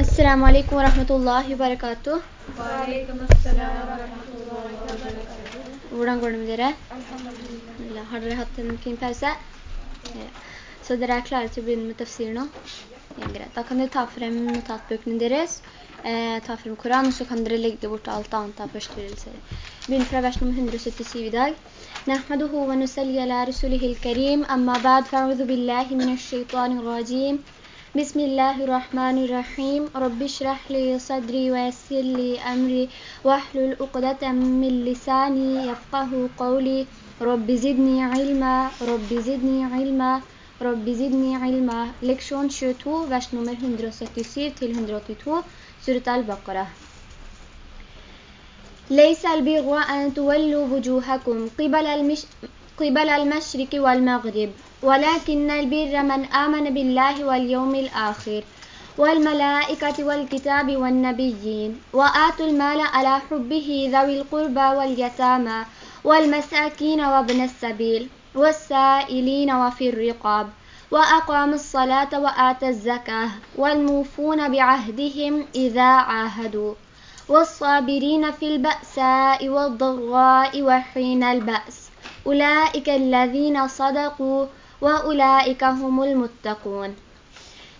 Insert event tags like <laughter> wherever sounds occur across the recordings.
Assalamu alaikum wa rahmatullahi wa barakatuh. Hvordan går det med dere? Alhamdulillah. Har dere hatt en fin pause? Ja. Så dere er klare til å begynne med tafsir nå? Ja, greit. Da kan dere ta frem notatbøkene deres, eh, ta frem Koran, så kan dere legge bort alt annet av forstyrrelser. Begynn fra vers nummer 177 i dag. نحمده ونسلي على رسوله الكريم أما بعد فأعوذ بالله من الشيطان الرجيم بسم الله الرحمن الرحيم رب اشرح لي صدري ويسر لي أمري واحلل عقدة من لساني يفقه قولي رب زدني علما رب زدني علما رب زدني علما Leksjon 22, vers nummer 177 til 182, Surat al-Baqarah. ليس البر أن تولوا وجوهكم قبل, المش... قبل المشرق والمغرب ولكن البر من آمن بالله واليوم الآخر والملائكة والكتاب والنبيين وآتوا المال على حبه ذوي القربى واليتامى والمساكين وابن السبيل والسائلين وفي الرقاب وأقام الصلاة وآت الزكاة والموفون بعهدهم إذا عاهدوا والصابرين في البأساء والضراء وحين البأس أولئك الذين صدقوا وأولئك هم المتقون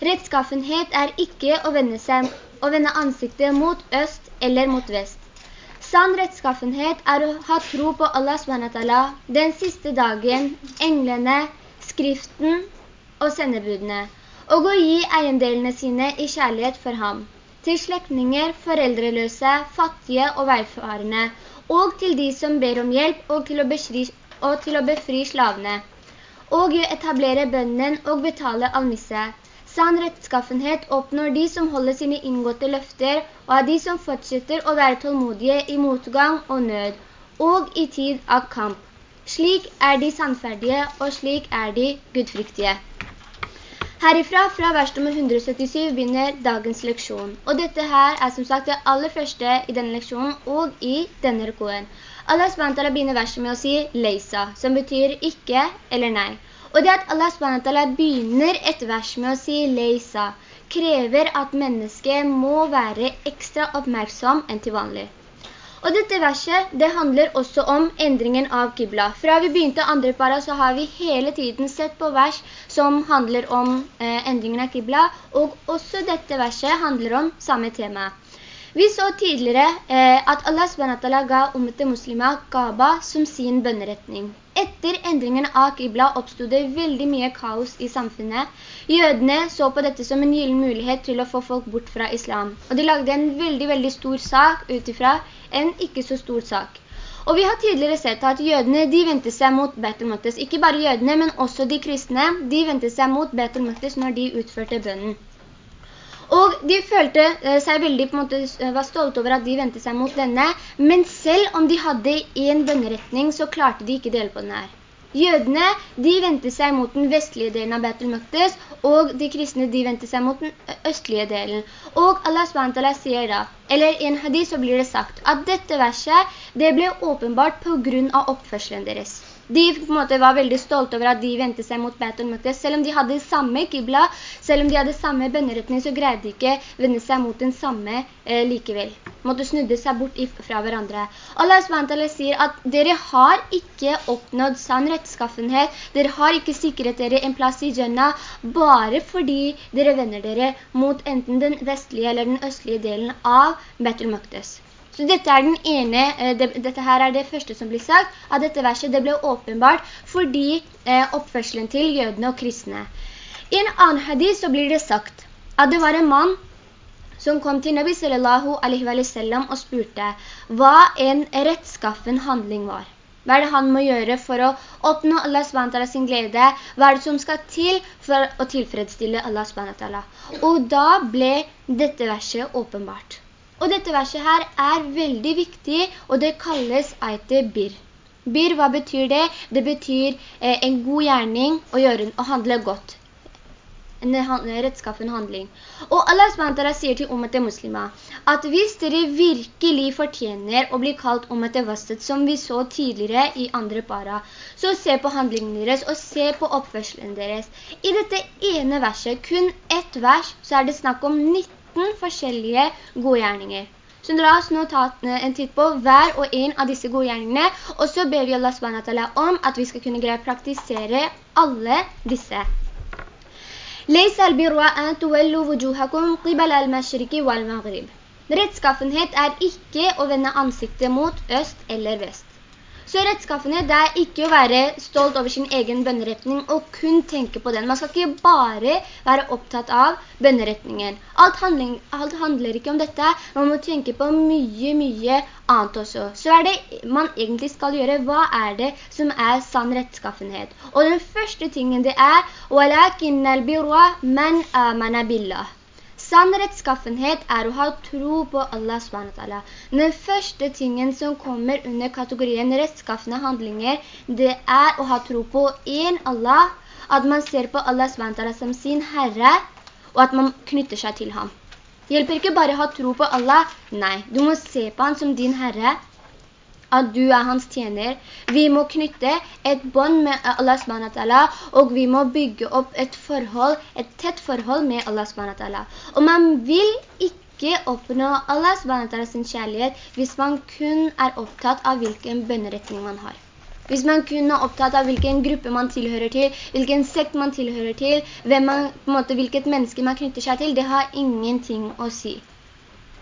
Rettskaffenhet er ikke å vende, seg, å vende ansiktet mot øst eller mot vest. Sann rettskaffenhet er å ha tro på Allah SWT, den siste dagen, englene, skriften og sendebudene, og å gi eiendelene sine i kjærlighet for ham, til slektinger, foreldreløse, fattige og veifarende, og til de som ber om hjelp og til å, befri, og til å befri slavene, og etablere bønnen og betale almisse, Sann rettskaffenhet oppnår de som holder sine inngåtte løfter, og er de som fortsetter å være tålmodige i motgang og nød, og i tid av kamp. Slik er de sannferdige, og slik er de gudfryktige. Herifra, fra vers nummer 177, begynner dagens leksjon. Og dette her er som sagt det aller første i denne leksjonen og i denne rekoen. Allah SWT begynner verset med å si «leisa», som betyr ikke eller nei. Og det at Allah SWT begynner et vers med å si «leisa», krever at mennesket må være ekstra oppmerksom enn til vanlig. Og dette verset, det handler også om endringen av Qibla. Fra vi begynte andre para så har vi hele tiden sett på vers som handler om eh, endringen av Qibla, og også dette verset handler om samme tema. Vi så tidligere eh, at Allah SWT ga ummet muslimer Kaaba som sin bønneretning. Etter endringen av Qibla oppstod det veldig mye kaos i samfunnet. Jødene så på dette som en gyllen mulighet til å få folk bort fra islam. Og de lagde en veldig, veldig stor sak utifra en ikke så stor sak. Og vi har tidligere sett at jødene, de ventet seg mot Betel. Ikke bare jødene, men også de kristne, de ventet seg mot Betel når de utførte bønnen. Og de følte eh, seg veldig, på en måte, eh, var stolte over at de ventet seg mot denne, men selv om de hadde en bønneretning, så klarte de ikke dele på den her. Jødene, de ventet seg mot den vestlige delen av Betel Møktes, og de kristne, de ventet seg mot den østlige delen. Og Allah SWT sier da, eller i en hadith så blir det sagt, at dette verset, det ble åpenbart på grunn av oppførselen deres. De måte var veldig stolte over at de ventet seg mot Betul Møktes. Selv om de hadde samme kibla, selv om de hadde samme bønneretning, så greide de ikke vende seg mot den samme eh, likevel. Måtte snudde seg bort fra hverandre. Allah SWT sier at dere har ikke oppnådd sann rettskaffenhet. Dere har ikke sikret dere en plass i Jannah bare fordi dere vender dere mot enten den vestlige eller den østlige delen av Betul Møktes. Så dette ene, eh, det, dette her er det første som blir sagt, at dette verset det ble åpenbart fordi eh, oppførselen til jødene og kristne. I en annen hadith så blir det sagt at det var en mann som kom til Nabi sallallahu alaihi wa sallam og spurte hva en rettskaffen handling var. Hva er det han må gjøre for å oppnå Allah SWT sin glede? Hva er det som skal til for å tilfredsstille Allah SWT? Og da ble dette verset åpenbart. Og dette verset her er veldig viktig, og det kalles eite bir. Bir, hva betyr det? Det betyr eh, en god gjerning å, gjøre, å handle godt. en rettskaffen handling. Og Allah SWT sier til ummet muslimer at hvis dere virkelig fortjener å bli kalt ummet vastet, som vi så tidligere i andre para, så se på handlingen deres og se på oppførselen deres. I dette ene verset, kun ett vers, så er det snakk om 19 forskjellige godgjerninger. Så la oss nå ta en titt på hver og en av disse godgjerningene, og så ber vi Allah SWT om at vi skal kunne greie å praktisere alle disse. ليس البر أن تولوا وجوهكم قبل المشرق والمغرب. Rettskaffenhet er ikke å vende ansiktet mot øst eller vest. Så rettskaffende, det er ikke å være stolt over sin egen bønneretning og kun tenke på den. Man skal ikke bare være opptatt av bønneretningen. Alt, handling, alt handler ikke om dette. Man må tenke på mye, mye annet også. Så er det man egentlig skal gjøre, hva er det som er sann rettskaffenhet? Og den første tingen det er «Walakin al-birra man amana billah». Sann rettskaffenhet er å ha tro på Allah SWT. Den første tingen som kommer under kategorien rettskaffende handlinger, det er å ha tro på en Allah, at man ser på Allah SWT som sin Herre, og at man knytter seg til ham. Det hjelper ikke bare å ha tro på Allah, nei, du må se på han som din Herre, at du er hans tjener. Vi må knytte et bånd med Allah SWT, og vi må bygge opp et forhold, et tett forhold med Allah SWT. Og man vil ikke oppnå Allah SWT sin kjærlighet hvis man kun er opptatt av hvilken bønneretning man har. Hvis man kun er opptatt av hvilken gruppe man tilhører til, hvilken sekt man tilhører til, man, måte, hvilket menneske man knytter seg til, det har ingenting å si.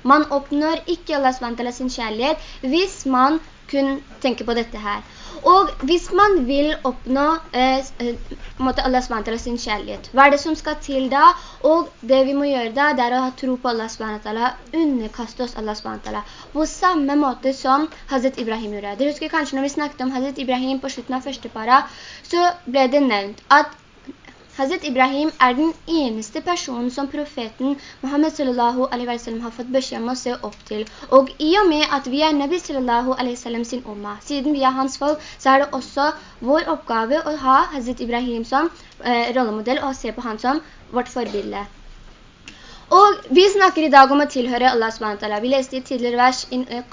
Man oppnår ikke Allah SWT sin kjærlighet hvis man kun tenke på dette her. Og hvis man vil oppnå eh, eh Allah SWT sin kjærlighet, hva er det som skal til da? Og det vi må gjøre da, det er å ha tro på Allah SWT, underkaste oss Allah SWT, på samme måte som Hazret Ibrahim gjorde. Dere husker kanskje når vi snakket om Hazret Ibrahim på slutten av første para, så ble det nevnt at Hazret Ibrahim er den eneste personen som profeten Muhammed sallallahu alaihi wa har fått beskjed om å se opp til. Og i og med at vi er Nabi sallallahu alaihi wa sin umma, siden vi er hans folk, så er det også vår oppgave å ha Hazret Ibrahim som eh, rollemodell og se på han som vårt forbilde. Og vi snakker i dag om å tilhøre Allah SWT. Vi leste i tidligere vers,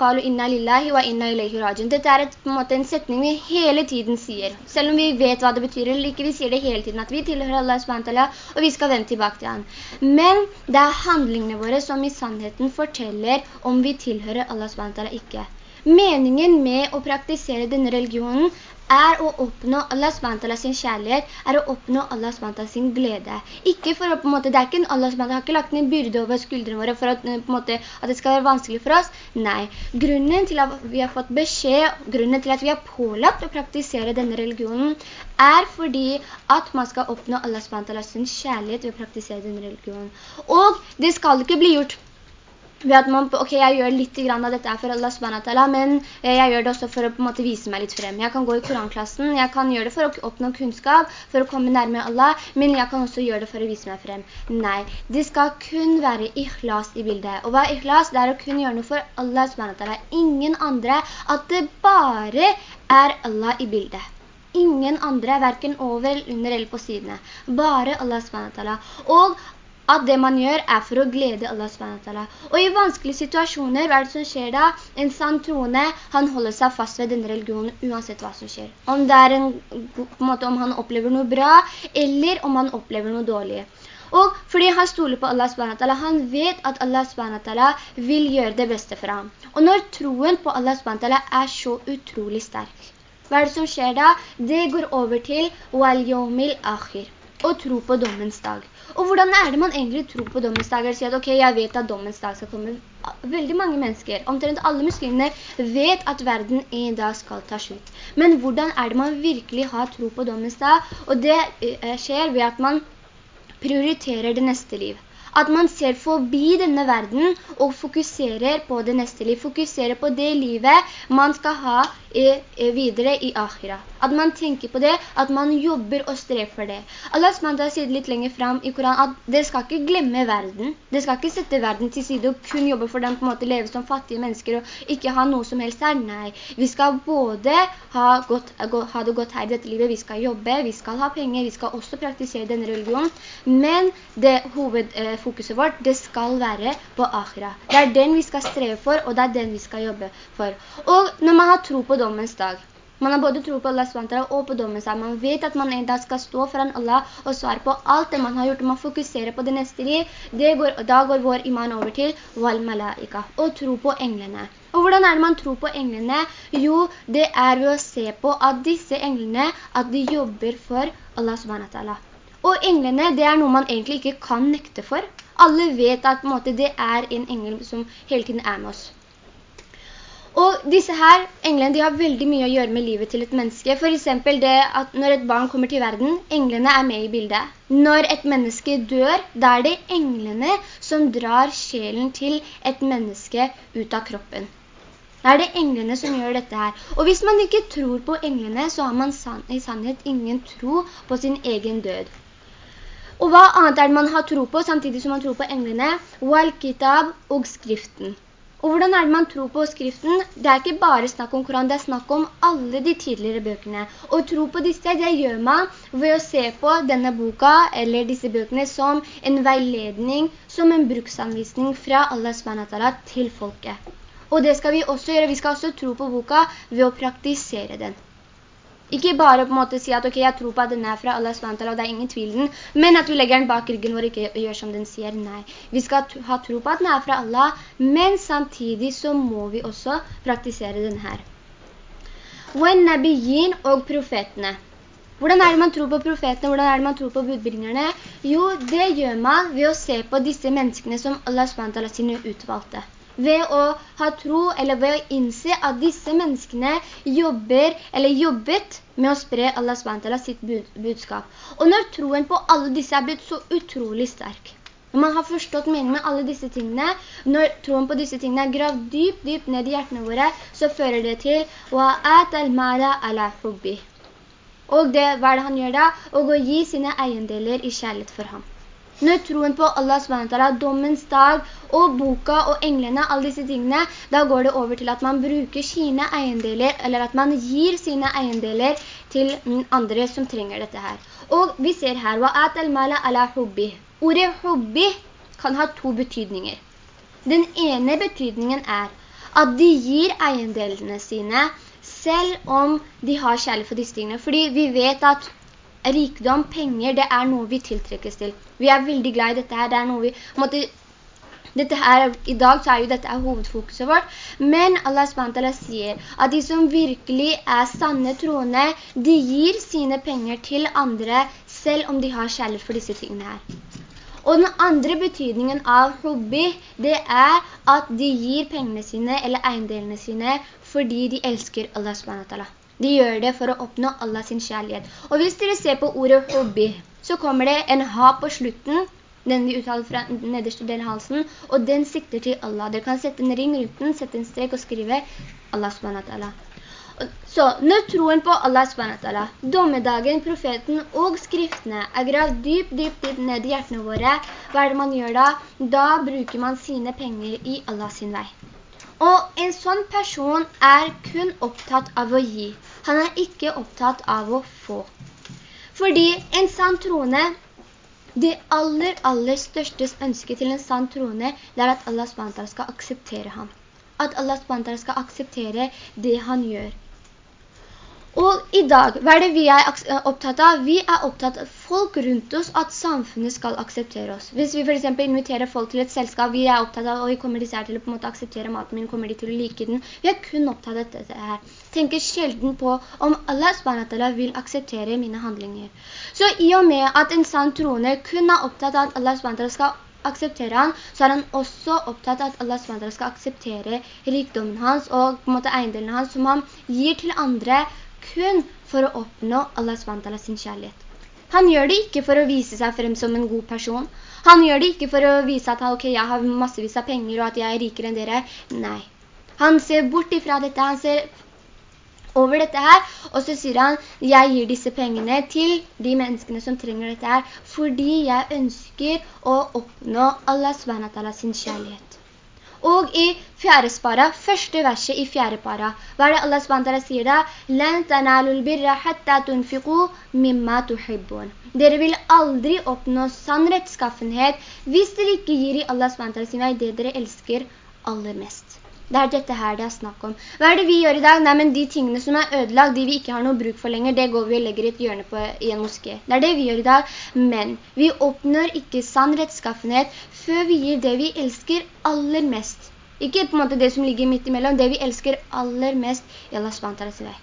«Qalu inna lillahi wa inna ilayhi rajun». Dette er et, en, måte, en setning vi hele tiden sier. Selv om vi vet hva det betyr, eller ikke vi sier det hele tiden, at vi tilhører Allah SWT, og vi skal vende tilbake til han. Men det er handlingene våre som i sannheten forteller om vi tilhører Allah SWT ikke. Meningen med å praktisere denne religionen er å oppnå Allah SWT sin kjærlighet, er å oppnå Allah SWT sin glede. Ikke for å på en måte, det er ikke Allah SWT har ikke lagt en byrde over skuldrene våre for at, måte, at det skal være vanskelig for oss. Nei, grunnen til at vi har fått beskjed, grunnen til at vi har pålagt å praktisere denne religionen, er fordi at man skal oppnå Allah SWT sin kjærlighet ved å praktisere denne religionen. Og det skal ikke bli gjort ved at man, ok, jeg gjør litt av dette for Allah SWT, men eh, jeg gjør det også for å på en måte vise meg litt frem. Jeg kan gå i koranklassen, jeg kan gjøre det for å oppnå kunnskap, for å komme nærme Allah, men jeg kan også gjøre det for å vise meg frem. Nei, det skal kun være ikhlas i bildet. Og hva er ikhlas? Det er å kun gjøre noe for Allah SWT. Ingen andre, at det bare er Allah i bildet. Ingen andre, hverken over, under eller på sidene. Bare Allah SWT. Og at det man gjør er for å glede Allah SWT. Og i vanskelige situasjoner, hva er det som skjer da? En sann troende, han holder seg fast ved denne religionen uansett hva som skjer. Om det er en, en måte, om han opplever noe bra, eller om han opplever noe dårlig. Og fordi han stoler på Allah SWT, han vet at Allah SWT vil gjøre det beste for ham. Og når troen på Allah SWT er så utrolig sterk, hva er det som skjer da? Det går over til «Wal yawmil akhir», å tro på dommens dag. Og hvordan er det man egentlig tror på dommens dag? Eller sier at ok, jeg vet at dommens dag skal komme. Veldig mange mennesker, omtrent alle muslimene, vet at verden en dag skal ta slutt. Men hvordan er det man virkelig har tro på dommens dag? Og det eh, skjer ved at man prioriterer det neste liv. At man ser forbi denne verden og fokuserer på det neste liv. Fokuserer på det livet man skal ha videre i akhira. At man tenker på det, at man jobber og strever for det. Allah SWT sier litt lenger frem i Koran at dere skal ikke glemme verden. Dere skal ikke sette verden til side og kun jobbe for dem på en måte leve som fattige mennesker og ikke ha noe som helst her. Nei, vi skal både ha, godt, ha det godt her i dette livet, vi skal jobbe, vi skal ha penger, vi skal også praktisere denne religionen. Men det hovedfokuset vårt, det skal være på akhira. Det er den vi skal streve for, og det er den vi skal jobbe for. Og når man har tro på dommens dag, man har både tro på Allah SWT og på dommen seg. Man vet at man en dag skal stå foran Allah og svare på alt det man har gjort. Man fokuserer på det neste liv. Det går, da går vår iman over til wal malaika. Og tro på englene. Og hvordan er det man tror på englene? Jo, det er ved å se på at disse englene, at de jobber for Allah SWT. Og englene, det er noe man egentlig ikke kan nekte for. Alle vet at måte, det er en engel som hele tiden er med oss. Og disse her, englene, de har veldig mye å gjøre med livet til et menneske. For eksempel det at når et barn kommer til verden, englene er med i bildet. Når et menneske dør, da er det englene som drar sjelen til et menneske ut av kroppen. Da er det englene som gjør dette her. Og hvis man ikke tror på englene, så har man i sannhet ingen tro på sin egen død. Og hva annet er det man har tro på, samtidig som man tror på englene? Wal-kitab og skriften. Og hvordan er det man tror på skriften? Det er ikke bare snakk om Koran, det er snakk om alle de tidligere bøkene. Og tro på disse, det gjør man ved å se på denne boka, eller disse bøkene, som en veiledning, som en bruksanvisning fra Allah SWT til folket. Og det skal vi også gjøre, vi skal også tro på boka ved å praktisere den. Ikke bare på en måte si at ok, jeg tror på at den er fra Allah SWT, og det er ingen tvil den, men at vi legger den bak ryggen vår ikke gjør som den sier. Nei, vi skal ha tro på at den er fra Allah, men samtidig så må vi også praktisere den her. Nabiyin og profetene. Hvordan er det man tror på profetene? Hvordan er det man tror på budbringerne? Jo, det gjør man ved å se på disse menneskene som Allah SWT sine utvalgte ved å ha tro, eller ved å innse at disse menneskene jobber, eller jobbet, med å spre Allah SWT sitt budskap. Og når troen på alle disse er blitt så utrolig sterk, når man har forstått meningen med alle disse tingene, når troen på disse tingene er gravd dypt, dypt ned i hjertene våre, så fører det til Og det, hva er det han gjør da? Og å gi sine eiendeler i kjærlighet for ham. Når troen på Allah SWT, dommens dag og boka og englene, alle disse tingene, da går det over til at man bruker sine eiendeler, eller at man gir sine eiendeler til andre som trenger dette her. Og vi ser her, وَآتَ الْمَالَ عَلَى hubbi. Ordet hubbi kan ha to betydninger. Den ene betydningen er at de gir eiendelene sine selv om de har kjærlighet for disse tingene. Fordi vi vet at rikdom, penger, det er noe vi tiltrekkes til. Vi er veldig glad i dette her, det er noe vi, måtte, her, i dag så er jo dette hovedfokuset vårt, men Allah SWT sier at de som virkelig er sanne troende, de gir sine penger til andre, selv om de har kjærlighet for disse tingene her. Og den andre betydningen av hobby, det er at de gir pengene sine eller eiendelene sine fordi de elsker Allah SWT. De gjør det for å oppnå Allahs kjærlighet. Og hvis dere ser på ordet hobby, så kommer det en ha på slutten, den vi uttaler fra nederste del av halsen, og den sikter til Allah. Dere kan sette en ring rundt den, sette en strek og skrive Allah SWT. Så når troen på Allah SWT, dommedagen, profeten og skriftene er gravd dypt, dypt, dypt ned i hjertene våre, hva er det man gjør da? Da bruker man sine penger i Allahs vei. Og en sånn person er kun opptatt av å gi. Han er ikke opptatt av å få. Fordi en sann troende, det aller, aller største ønske til en sann troende, det er at Allah SWT skal akseptere ham. At Allah SWT skal akseptere det han gjør. Og i dag, hva er det vi er opptatt av? Vi er opptatt av folk rundt oss, at samfunnet skal akseptere oss. Hvis vi for eksempel inviterer folk til et selskap, vi er opptatt av, og vi kommer disse her til å på en måte akseptere maten min, kommer de til å like den? Vi er kun opptatt av dette her. Tenker sjelden på om Allah SWT vil akseptere mine handlinger. Så i og med at en sann troende kun er opptatt av at Allah SWT skal akseptere han, så er han også opptatt av at Allah SWT skal akseptere rikdommen hans og på en måte eiendelene hans som han gir til andre kun for å oppnå Allah SWT sin kjærlighet. Han gjør det ikke for å vise seg frem som en god person. Han gjør det ikke for å vise at okay, jeg har massevis av penger og at jeg er rikere enn dere. Nei. Han ser bort ifra dette. Han ser over dette her, og så sier han, jeg gir disse pengene til de menneskene som trenger dette her, fordi jeg ønsker å oppnå Allah SWT sin kjærlighet. Og i fjerde spara, første verset i fjerde para, hva er det Allah SWT sier da? «Len tanalul birra hatta tunfiqu mimma tuhibbun». Dere vil aldri oppnå sann rettskaffenhet hvis dere ikke gir i Allah SWT sin vei det dere elsker aller mest. Det er dette her det er snakk om. Hva er det vi gjør i dag? Nei, men de tingene som er ødelagt, de vi ikke har noe bruk for lenger, det går vi og legger et hjørne på i en moské. Det er det vi gjør i dag. Men vi oppnår ikke sann rettskaffenhet før vi gir det vi elsker aller mest. Ikke på en måte det som ligger midt imellom, det vi elsker aller mest i Allah SWT sin vei.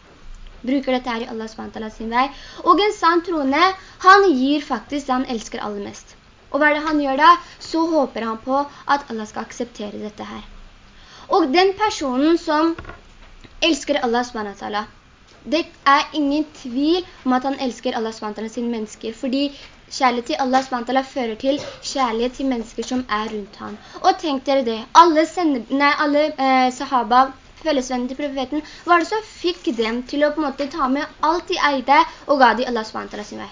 Bruker dette her i Allah SWT sin vei. Og en sann troende, han gir faktisk det han elsker aller mest. Og hva er det han gjør da? Så håper han på at Allah skal akseptere dette her. Og den personen som elsker Allah SWT, det er ingen tvil om at han elsker Allah SWT sine mennesker, fordi kjærlighet til Allah SWT fører til kjærlighet til mennesker som er rundt han. Og tenk dere det, alle, sende, nei, alle eh, sahaba, fellesvennene til profeten, var det som fikk dem til å på en måte ta med alt de eide og ga de Allah SWT sin vei.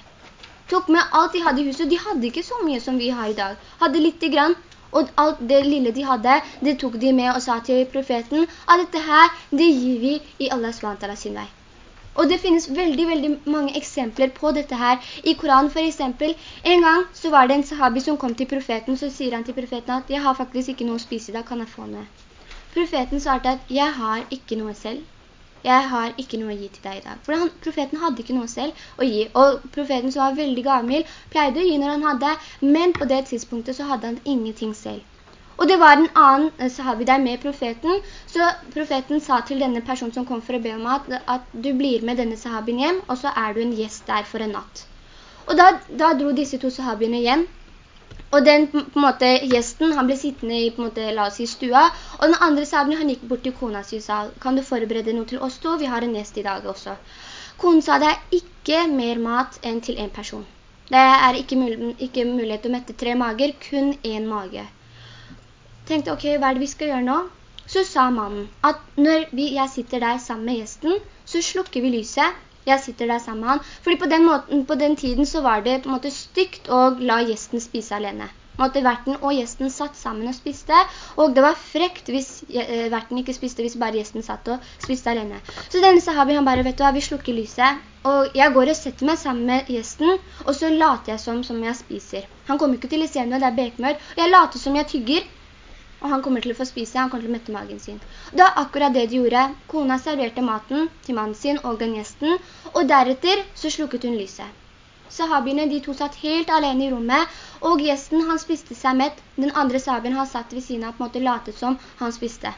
Tok med alt de hadde i huset, de hadde ikke så mye som vi har i dag. Hadde litt grann, og alt det lille de hadde, det tok de med og sa til profeten at dette her, det gir vi i Allah SWT sin vei. Og det finnes veldig, veldig mange eksempler på dette her. I Koranen for eksempel, en gang så var det en sahabi som kom til profeten, så sier han til profeten at jeg har faktisk ikke noe å spise i dag, kan jeg få noe? Profeten svarte at jeg har ikke noe selv jeg har ikke noe å gi til deg i dag. For han, profeten hadde ikke noe selv å gi. Og profeten som var veldig gammel pleide å gi når han hadde, men på det tidspunktet så hadde han ingenting selv. Og det var en annen eh, sahabi der med profeten, så profeten sa til denne personen som kom for å be om at, at du blir med denne sahabien hjem, og så er du en gjest der for en natt. Og da, da dro disse to sahabiene hjem, og den på en måte, gjesten, han ble sittende i på en måte, la oss si, stua, og den andre saben, han gikk bort til kona si og sa, kan du forberede noe til oss to? Vi har en gjest i dag også. Konen sa, det er ikke mer mat enn til en person. Det er ikke, mul ikke mulighet til å mette tre mager, kun en mage. Tenkte, ok, hva er det vi skal gjøre nå? Så sa mannen at når vi, jeg sitter der sammen med gjesten, så slukker vi lyset, jeg sitter der sammen med han. Fordi på den, måten, på den tiden så var det på en måte stygt å la gjesten spise alene. Måte verten og gjesten satt sammen og spiste, og det var frekt hvis eh, verten ikke spiste, hvis bare gjesten satt og spiste alene. Så denne sahabi, han bare, vet du hva, vi slukker lyset, og jeg går og setter meg sammen med gjesten, og så later jeg som, som jeg spiser. Han kommer ikke til å se noe, det er bekmør, og jeg later som jeg tygger, og han kommer til å få spise, han kommer til å mette magen sin. Da akkurat det de gjorde, kona serverte maten til mannen sin og den gjesten, og deretter så slukket hun lyset. Sahabiene, de to satt helt alene i rommet, og gjesten, han spiste seg mett. Den andre sahabien, han satt ved siden av, på en måte latet som han spiste.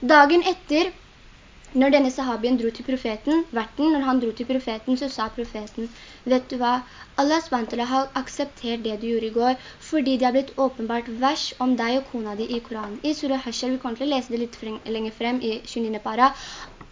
Dagen etter når denne sahabien dro til profeten, verten, når han dro til profeten, så sa profeten, vet du hva, Allah SWT har akseptert det du gjorde i går, fordi det har blitt åpenbart vers om deg og kona di i Koranen. I Surah Hashar, vi kommer til å lese det litt lenger frem i 29. para,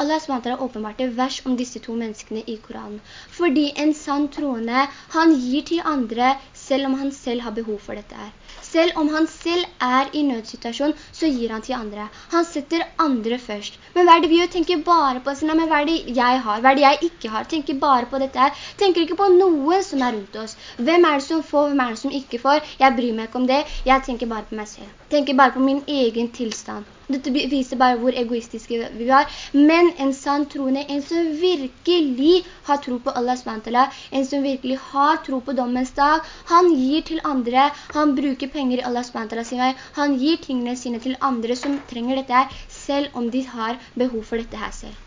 Allah SWT har åpenbart det vers om disse to menneskene i Koranen. Fordi en sann troende, han gir til andre selv om han selv har behov for dette her. Selv om han selv er i nødsituasjon, så gir han til andre. Han setter andre først. Men hva er det vi gjør? Tenker bare på sine, men hva er det jeg har? Hva er det jeg ikke har? Tenker bare på dette her. Tenker ikke på noen som er rundt oss. Hvem er det som får, hvem er det som ikke får? Jeg bryr meg ikke om det. Jeg tenker bare på meg selv. Tenker bare på min egen tilstand. Dette viser bare hvor egoistiske vi er. Men en sann troende, en som virkelig har tro på Allah SWT, en som virkelig har tro på dommens dag, han gir til andre, han bruker penger i Allah SWT sin vei, han gir tingene sine til andre som trenger dette her, selv om de har behov for dette her selv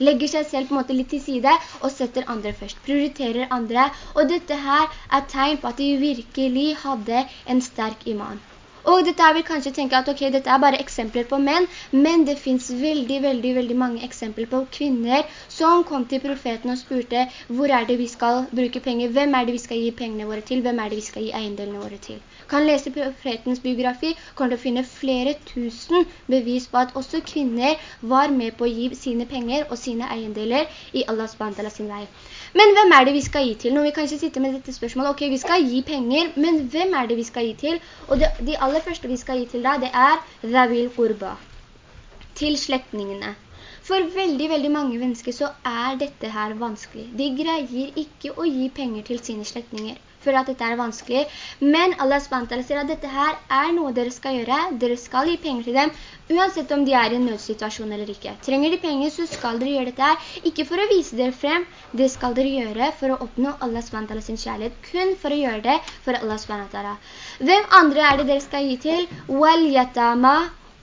legger seg selv på en måte litt til side og setter andre først, prioriterer andre. Og dette her er tegn på at de virkelig hadde en sterk iman. Og dette vil kanskje tenke at ok, dette er bare eksempler på menn, men det finnes veldig, veldig, veldig mange eksempler på kvinner som kom til profeten og spurte hvor er det vi skal bruke penger, hvem er det vi skal gi pengene våre til, hvem er det vi skal gi eiendelene våre til. Kan lese profetens biografi, kommer til å finne flere tusen bevis på at også kvinner var med på å gi sine penger og sine eiendeler i Allahs bandala sin vei. Men hvem er det vi skal gi til? Nå vi kan ikke sitte med dette spørsmålet. Ok, vi skal gi penger, men hvem er det vi skal gi til? Og det, de aller første vi skal gi til da, det er Zawil Qurba. Til slektningene. For veldig, veldig mange mennesker så er dette her vanskelig. De greier ikke å gi penger til sine slektninger for at dette er vanskelig. Men Allah SWT sier at dette her er noe dere skal gjøre. Dere skal gi penger til dem, uansett om de er i en nødsituasjon eller ikke. Trenger de penger, så skal dere gjøre dette her. Ikke for å vise dere frem, det skal dere gjøre for å oppnå Allah SWT sin kjærlighet. Kun for å gjøre det for Allah SWT. Hvem andre er det dere skal gi til? Wal yatama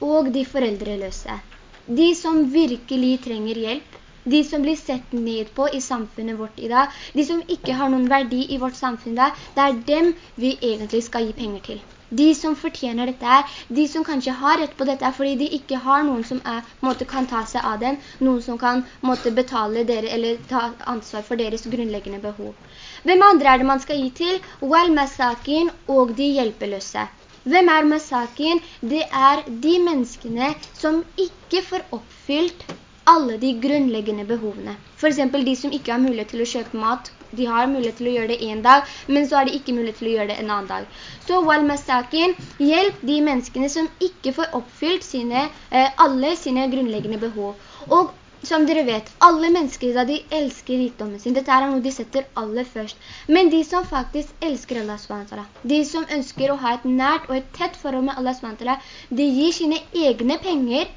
og de foreldreløse de som virkelig trenger hjelp, de som blir sett ned på i samfunnet vårt i dag, de som ikke har noen verdi i vårt samfunn i dag, det er dem vi egentlig skal gi penger til. De som fortjener dette de som kanskje har rett på dette fordi de ikke har noen som er, måtte, kan ta seg av dem, noen som kan måtte, betale dere eller ta ansvar for deres grunnleggende behov. Hvem andre er det man skal gi til? Wal masakin og de hjelpeløse. Hvem er masakin? Det er de menneskene som ikke får oppfylt alle de grunnleggende behovene. For eksempel de som ikke har mulighet til å kjøpe mat, de har mulighet til å gjøre det en dag, men så har de ikke mulighet til å gjøre det en annen dag. Så wal masakin, hjelp de menneskene som ikke får oppfylt sine, eh, alle sine grunnleggende behov. Og som dere vet, alle mennesker da de elsker rikdommen sin. Dette er noe de setter aller først. Men de som faktisk elsker Allah SWT, de som ønsker å ha et nært og et tett forhold med Allah SWT, de gir sine egne penger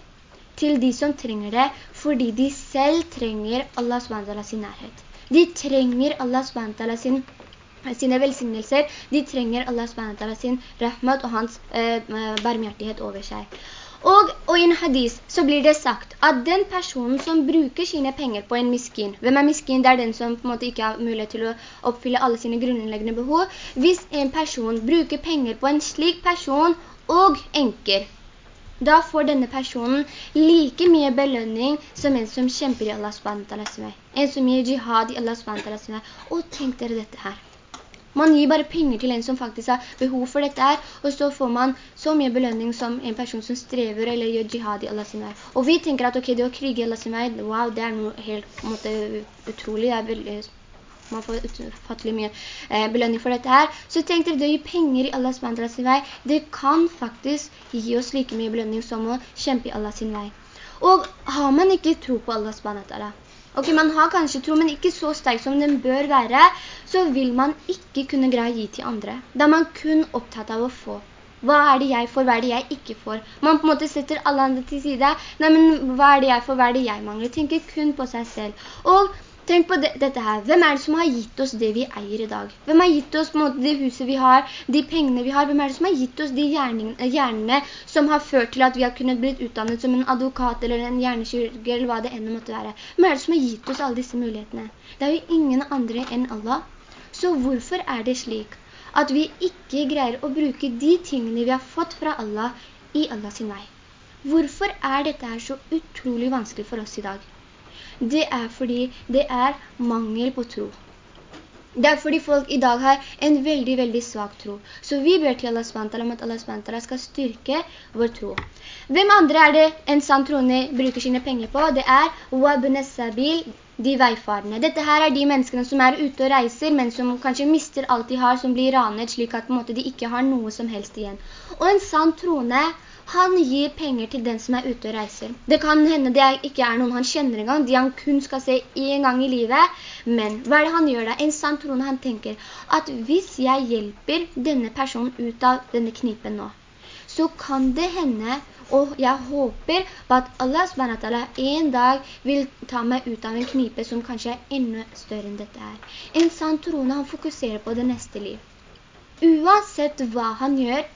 til de som trenger det, fordi de selv trenger Allah SWT sin nærhet. De trenger Allah SWT sin sine velsignelser, de trenger Allah SWT sin rahmat og hans eh, barmhjertighet over seg. Og, og, i en hadis så blir det sagt at den personen som bruker sine penger på en miskin, hvem er miskin? Det er den som på en måte ikke har mulighet til å oppfylle alle sine grunnleggende behov. Hvis en person bruker penger på en slik person og enker, da får denne personen like mye belønning som en som kjemper i Allah SWT. En som gir jihad i Allah SWT. Og tenk dere dette her. Man gir bare penger til en som faktisk har behov for dette her, og så får man så mye belønning som en person som strever eller gjør jihad i Allah sin vei. Og vi tenker at ok, det å krige i Allah sin vei, wow, det er noe helt måte, utrolig, det er veldig, man får utfattelig mye eh, belønning for dette her. Så tenk dere, det å gi penger i Allahs sin vei, det kan faktisk gi oss like mye belønning som å kjempe i Allahs vei. Og har man ikke tro på Allah subhanahu Ok, man har kanskje tro, men ikke så sterk som den bør være, så vil man ikke kunne greie å gi til andre. Da er man kun opptatt av å få. Hva er det jeg får, hva er det jeg ikke får? Man på en måte setter alle andre til side. Nei, men hva er det jeg får, hva er det jeg mangler? Tenker kun på seg selv. Og Tenk på det, dette her. Hvem er det som har gitt oss det vi eier i dag? Hvem har gitt oss måte, det huset vi har, de pengene vi har? Hvem er det som har gitt oss de hjernene som har ført til at vi har kunnet blitt utdannet som en advokat eller en hjernekirurg eller hva det enda måtte være? Hvem er det som har gitt oss alle disse mulighetene? Det er jo ingen andre enn Allah. Så hvorfor er det slik at vi ikke greier å bruke de tingene vi har fått fra Allah i Allahs vei? Hvorfor er dette her så utrolig vanskelig for oss i dag? Det er fordi det er mangel på tro. Det er fordi folk i dag har en veldig, veldig svak tro. Så vi ber til Allah SWT om at Allah SWT skal styrke vår tro. Hvem andre er det en sann troende bruker sine penger på? Det er Wabne Sabil, de veifarende. Dette her er de menneskene som er ute og reiser, men som kanskje mister alt de har, som blir ranet, slik at måte, de ikke har noe som helst igjen. Og en sann troende han gir penger til den som er ute og reiser. Det kan hende det ikke er noen han kjenner engang, de han kun skal se en gang i livet. Men hva er det han gjør da? En sann troende han tenker at hvis jeg hjelper denne personen ut av denne knipen nå, så kan det hende, og jeg håper på at Allah SWT en dag vil ta meg ut av en knipe som kanskje er enda større enn dette her. En sann troende han fokuserer på det neste liv. Uansett hva han gjør,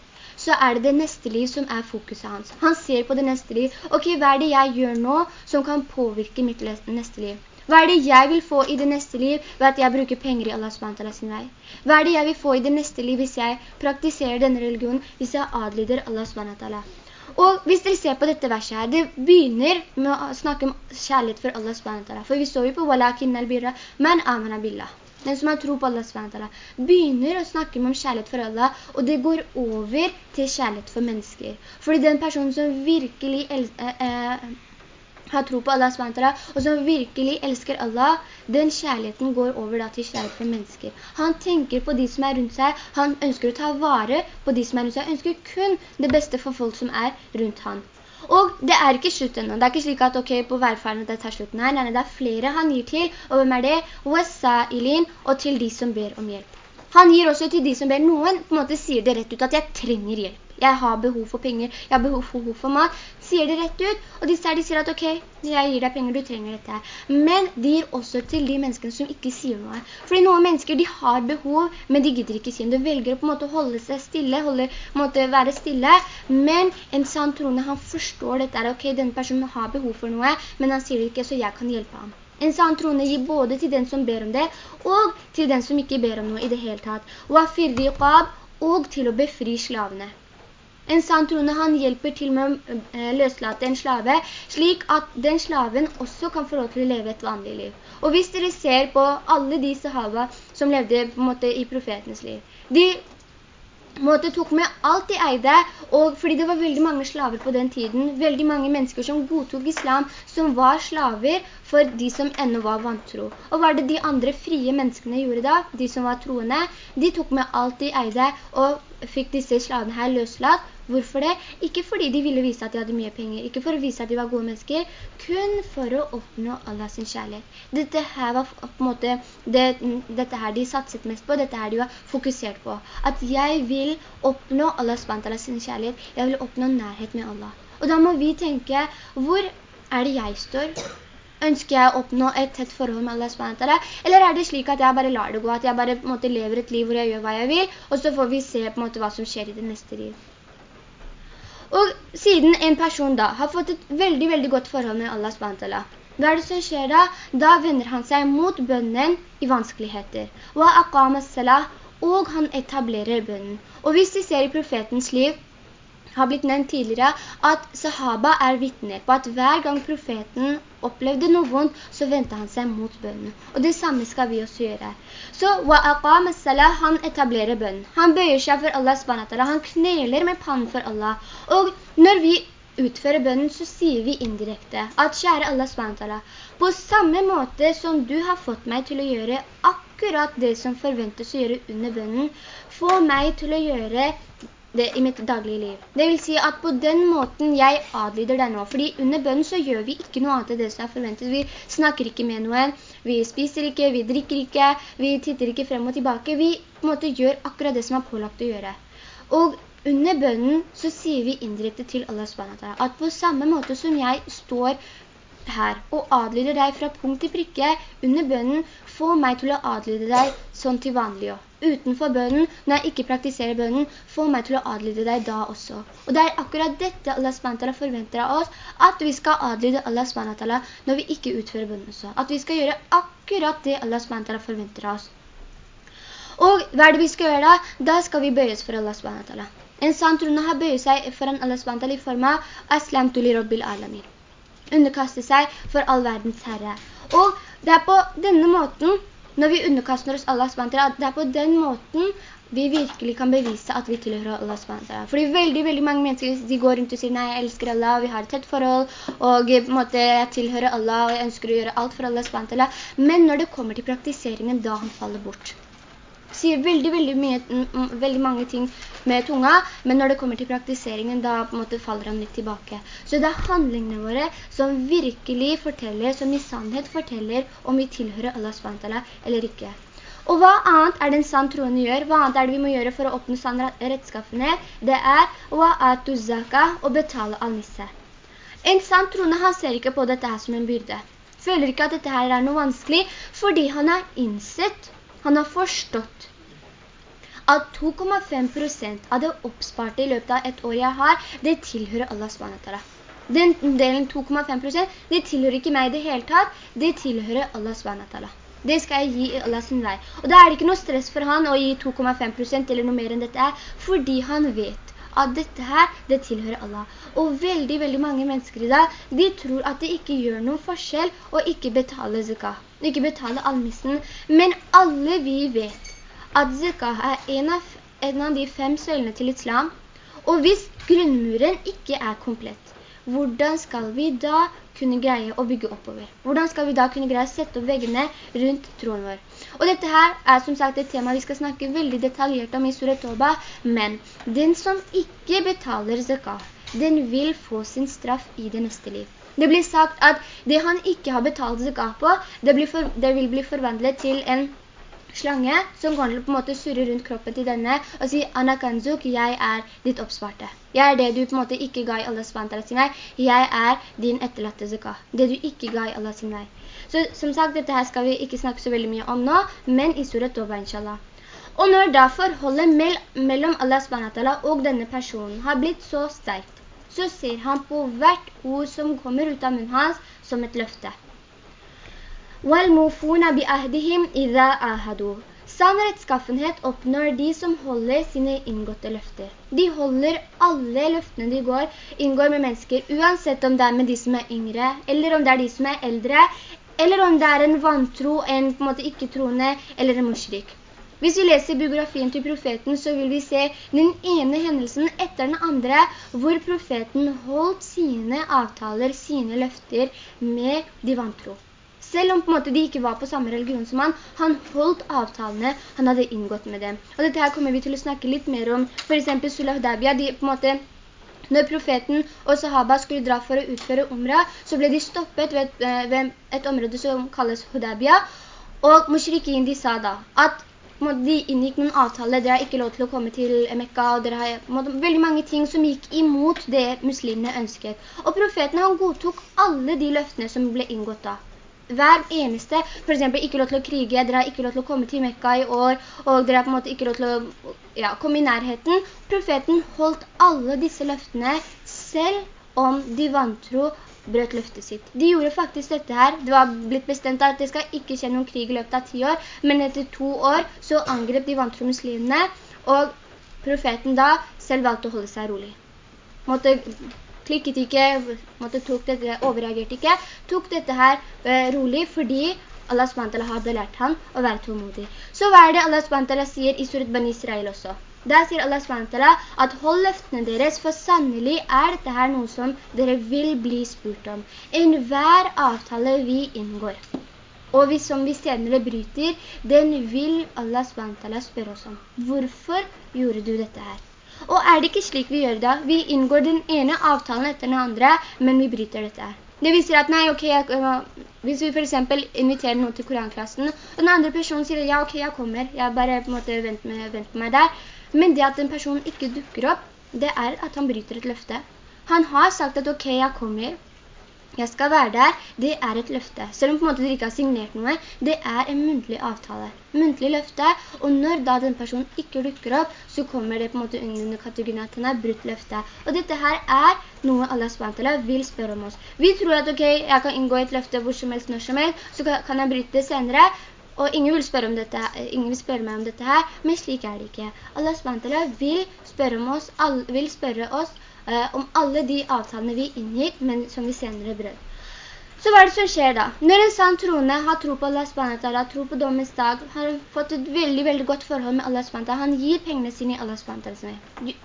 så er det det neste liv som er fokuset hans. Han ser på det neste liv. Ok, hva er det jeg gjør nå som kan påvirke mitt neste liv? Hva er det jeg vil få i det neste liv ved at jeg bruker penger i Allah SWT sin vei? Hva er det jeg vil få i det neste liv hvis jeg praktiserer denne religionen, hvis jeg adlyder Allah SWT? Og hvis dere ser på dette verset her, det begynner med å snakke om kjærlighet for Allah SWT. For vi står jo på «Walakin al-birra, men amana billah» den som har tro på Allah SWT, begynner å snakke om kjærlighet for Allah, og det går over til kjærlighet for mennesker. Fordi den personen som virkelig eh, eh, har tro på Allah SWT, og som virkelig elsker Allah, den kjærligheten går over da til kjærlighet for mennesker. Han tenker på de som er rundt seg, han ønsker å ta vare på de som er rundt seg, han ønsker kun det beste for folk som er rundt han. Og det er ikke slutt ennå. Det er ikke slik at, ok, på værferden det tar slutten her. nei, nei, det er flere han gir til. Og hvem er det? Wasailin, og til de som ber om hjelp. Han gir også til de som ber. Noen på en måte sier det rett ut at jeg trenger hjelp jeg har behov for penger, jeg har behov for, behov for mat, sier det rett ut, og disse her, de sier at ok, jeg gir deg penger, du trenger dette her. Men de gir også til de menneskene som ikke sier noe. Fordi noen mennesker, de har behov, men de gidder ikke si noe. De velger å på en måte holde seg stille, holde, måte være stille, men en sann troende, han forstår dette her, ok, denne personen har behov for noe, men han sier det ikke, så jeg kan hjelpe ham. En sann troende gir både til den som ber om det, og til den som ikke ber om noe i det hele tatt. Og til å befri slavene. En sann troende, han hjelper til med å eh, løslate en slave, slik at den slaven også kan få lov til å leve et vanlig liv. Og hvis dere ser på alle de sahaba som levde måte i profetens liv, de måte tok med alt de eide, og fordi det var veldig mange slaver på den tiden, veldig mange mennesker som godtok islam, som var slaver for de som enda var vantro. Og hva er det de andre frie menneskene gjorde da? De som var troende, de tok med alt de eide, og fikk disse slavene her løslatt, Hvorfor det? Ikke fordi de ville vise at de hadde mye penger, ikke for å vise at de var gode mennesker, kun for å oppnå Allahs kjærlighet. Dette her var på en måte, det, dette her de satset mest på, dette her de var fokusert på. At jeg vil oppnå Allahs kjærlighet, jeg vil oppnå nærhet med Allah. Og da må vi tenke, hvor er det jeg står? Ønsker jeg å oppnå et tett forhold med Allah SWT? Eller er det slik at jeg bare lar det gå, at jeg bare måte, lever et liv hvor jeg gjør hva jeg vil, og så får vi se på en måte hva som skjer i det neste livet? Og siden en person da har fått et veldig, veldig godt forhold med Allah SWT, hva er det som skjer da? Da vender han seg mot bønnen i vanskeligheter. Og han etablerer bønnen. Og hvis vi ser i profetens liv, har blitt nevnt tidligere at sahaba er vittner på at hver gang profeten opplevde noe vondt, så ventet han seg mot bønnen. Og det samme skal vi også gjøre. Så wa'aqam salah, han etablerer bønnen. Han bøyer seg for Allah SWT. Han kneler med pannen for Allah. Og når vi utfører bønnen, så sier vi indirekte at kjære Allah SWT, på samme måte som du har fått meg til å gjøre akkurat det som forventes å gjøre under bønnen, få meg til å gjøre det i mitt daglige liv. Det vil si at på den måten jeg adlyder deg nå, fordi under bønnen så gjør vi ikke noe annet enn det som er forventet. Vi snakker ikke med noen, vi spiser ikke, vi drikker ikke, vi titter ikke frem og tilbake. Vi på en måte gjør akkurat det som er pålagt å gjøre. Og under bønnen så sier vi indirekte til Allah SWT at på samme måte som jeg står her og adlyder deg fra punkt til prikke under bønnen, få meg til å adlyde deg sånn til vanlig også. Utenfor bønnen, når jeg ikke praktiserer bønnen, få meg til å adlyde deg da også. Og det er akkurat dette Allah SWT forventer av oss, at vi skal adlyde Allah SWT når vi ikke utfører bønnen også. At vi skal gjøre akkurat det Allah SWT forventer av oss. Og hva er det vi skal gjøre da? Da skal vi bøyes for Allah SWT. En sann troende har bøyet seg foran Allah SWT i form av «Aslam tuli rabbil alamin» underkaste seg for all verdens herre. Og det er på denne måten, når vi underkaster oss Allah SWT, det er på den måten vi virkelig kan bevise at vi tilhører Allah SWT. Fordi veldig, veldig mange mennesker de går rundt og sier nei, jeg elsker Allah, vi har et tett forhold, og på en måte, jeg tilhører Allah, og jeg ønsker å gjøre alt for Allah SWT. Men når det kommer til praktiseringen, da han faller bort sier veldig, veldig, mye, veldig mange ting med tunga, men når det kommer til praktiseringen, da på en måte faller han litt tilbake. Så det er handlingene våre som virkelig forteller, som i sannhet forteller om vi tilhører Allah SWT eller ikke. Og hva annet er det en sann troende gjør? Hva annet er det vi må gjøre for å oppnå sann rettskaffene? Det er wa'atu og betale al-nisse. En sann troende, han ser ikke på dette her som en byrde. Føler ikke at dette her er noe vanskelig, fordi han har innsett han har forstått at 2,5 prosent av det oppsparte i løpet av et år jeg har, det tilhører Allah SWT. Den delen 2,5 prosent, det tilhører ikke meg i det hele tatt, det tilhører Allah SWT. Det skal jeg gi i Allah sin vei. Og da er det ikke noe stress for han å gi 2,5 prosent eller noe mer enn dette er, fordi han vet at dette her, det tilhører Allah. Og veldig, veldig mange mennesker i dag, de tror at det ikke gjør noen forskjell å ikke betale zakah ikke betale almissen. Men alle vi vet at zakah er en av, en av de fem søylene til islam. Og hvis grunnmuren ikke er komplett, hvordan skal vi da kunne greie å bygge oppover? Hvordan skal vi da kunne greie å sette opp veggene rundt troen vår? Og dette her er som sagt et tema vi skal snakke veldig detaljert om i Surat Toba, men den som ikke betaler zakat, den vil få sin straff i det neste liv. Det blir sagt at det han ikke har betalt zakat på, det, for, det vil bli forvandlet til en slange som kommer til å på en måte surre rundt kroppen til denne og si Anakanzuk, jeg er ditt oppsvarte. Jeg er det du på en måte ikke ga i Allah SWT sin vei. Jeg er din etterlatte zakah. Det du ikke ga i Allah sin vei. Så som sagt, dette her skal vi ikke snakke så veldig mye om nå, men i surat Toba, inshallah. Og når da forholdet mell mellom Allah SWT og denne personen har blitt så sterkt, så ser han på hvert ord som kommer ut av munnen hans som et løfte. وَالْمُوفُونَ بِأَهْدِهِمْ إِذَا أَهَدُوا Sann rettskaffenhet oppnår de som holder sine inngåtte løfter. De holder alle løftene de går, inngår med mennesker, uansett om det er med de som er yngre, eller om det er de som er eldre, eller om det er en vantro, en på en måte ikke-troende, eller en mushrik. Hvis vi leser biografien til profeten, så vil vi se den ene hendelsen etter den andre, hvor profeten holdt sine avtaler, sine løfter med de vantro. Selv om måte de ikke var på samme religion som han, han holdt avtalene han hadde inngått med dem. Og dette her kommer vi til å snakke litt mer om. For eksempel Sulah Dabia, de på en måte når profeten og sahaba skulle dra for å utføre umra, så ble de stoppet ved, eh, ved et område som kalles Hudabia, og mushrikin de sa da at de inngikk noen avtaler, dere har ikke lov til å komme til Mekka, og dere har veldig mange ting som gikk imot det muslimene ønsket. Og profeten han godtok alle de løftene som ble inngått da. Hver eneste, for eksempel ikke lov til å krige, dere har ikke lov til å komme til Mekka i år, og dere har på en måte ikke lov til å ja, komme i nærheten. Profeten holdt alle disse løftene selv om de vantro brøt løftet sitt. De gjorde faktisk dette her. Det var blitt bestemt at det skal ikke skje noen krig i løpet av ti år, men etter to år så angrep de vantro muslimene, og profeten da selv valgte å holde seg rolig. Måtte klikket ikke, dette, overreagerte ikke, tok dette her uh, rolig fordi Allah SWT hadde lært han å være tålmodig. Så hva er det Allah SWT sier i Surat Ban Israel også? Da sier Allah SWT at hold løftene deres, for sannelig er dette her noe som dere vil bli spurt om. En hver avtale vi inngår. Og vi, som vi senere bryter, den vil Allah SWT spørre oss om. Hvorfor gjorde du dette her? Og er det ikke slik vi gjør da? Vi inngår den ene avtalen etter den andre, men vi bryter dette. Det viser at, nei, ok, jeg, øh, hvis vi for eksempel inviterer noen til koranklassen, og den andre personen sier, ja, ok, jeg kommer, jeg bare på en måte venter, vent på meg der, men det at en person ikke dukker opp, det er at han bryter et løfte. Han har sagt at ok, jeg kommer, jeg skal være der, det er et løfte. Selv om på en måte dere ikke har signert noe, det er en muntlig avtale. Muntlig løfte, og når da den personen ikke dukker opp, så kommer det på en måte under kategorien at han har brutt løfte. Og dette her er noe Allah SWT vil spørre om oss. Vi tror at ok, jeg kan inngå et løfte hvor som helst, når som helst, så kan jeg bryte det senere, og ingen vil, om dette, ingen vil spørre meg om dette her, men slik er det ikke. Allah SWT vil spørre, oss, all, vil spørre oss om alle de avtalene vi inngikk, men som vi senere brød. Så hva er det som skjer da? Når en sann troende har tro på Allah SWT, tro på dommens dag, har fått et veldig, veldig godt forhold med Allah SWT, han gir pengene sine i Allah SWT.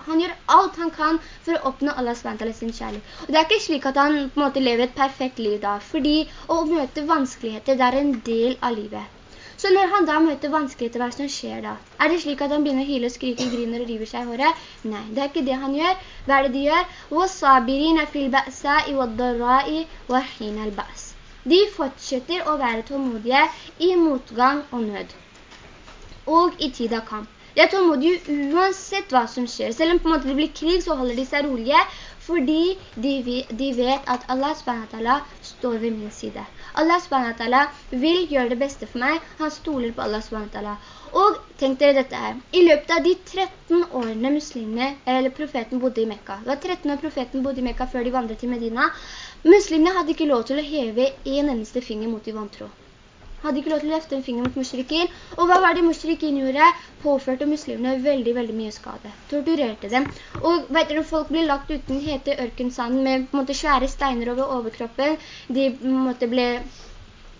Han gjør alt han kan for å oppnå Allah SWT sin kjærlighet. Og det er ikke slik at han på en måte lever et perfekt liv da, fordi å møte vanskeligheter, det er en del av livet. Så når han da møter vanskeligheter, hva som skjer da? Er det slik at han begynner å hyle og skrike, griner og river seg i håret? Nei, det er ikke det han gjør. Hva er det de gjør? وَصَابِرِينَ فِي الْبَأْسَاءِ وَالضَّرَّاءِ وَحِينَ الْبَأْسِ De fortsetter å være tålmodige i motgang og nød. Og i tid av kamp. De er tålmodige uansett hva som skjer. Selv om på en måte det blir krig, så holder de seg rolige, fordi de, de vet at Allah står ved min side. Allah SWT vil gjøre det beste for meg. Han stoler på Allah SWT. Og tenk dere dette her. I løpet av de 13 årene muslimene, eller profeten bodde i Mekka. Det var 13 år profeten bodde i Mekka før de vandret til Medina. Muslimene hadde ikke lov til å heve en eneste finger mot de vantro hadde ikke lov til å løfte en finger mot musrikin. Og hva var det musrikin gjorde? Påførte muslimene veldig, veldig mye skade. Torturerte dem. Og vet dere, folk ble lagt uten hete ørkensand med på måte, svære steiner over overkroppen. De måte, ble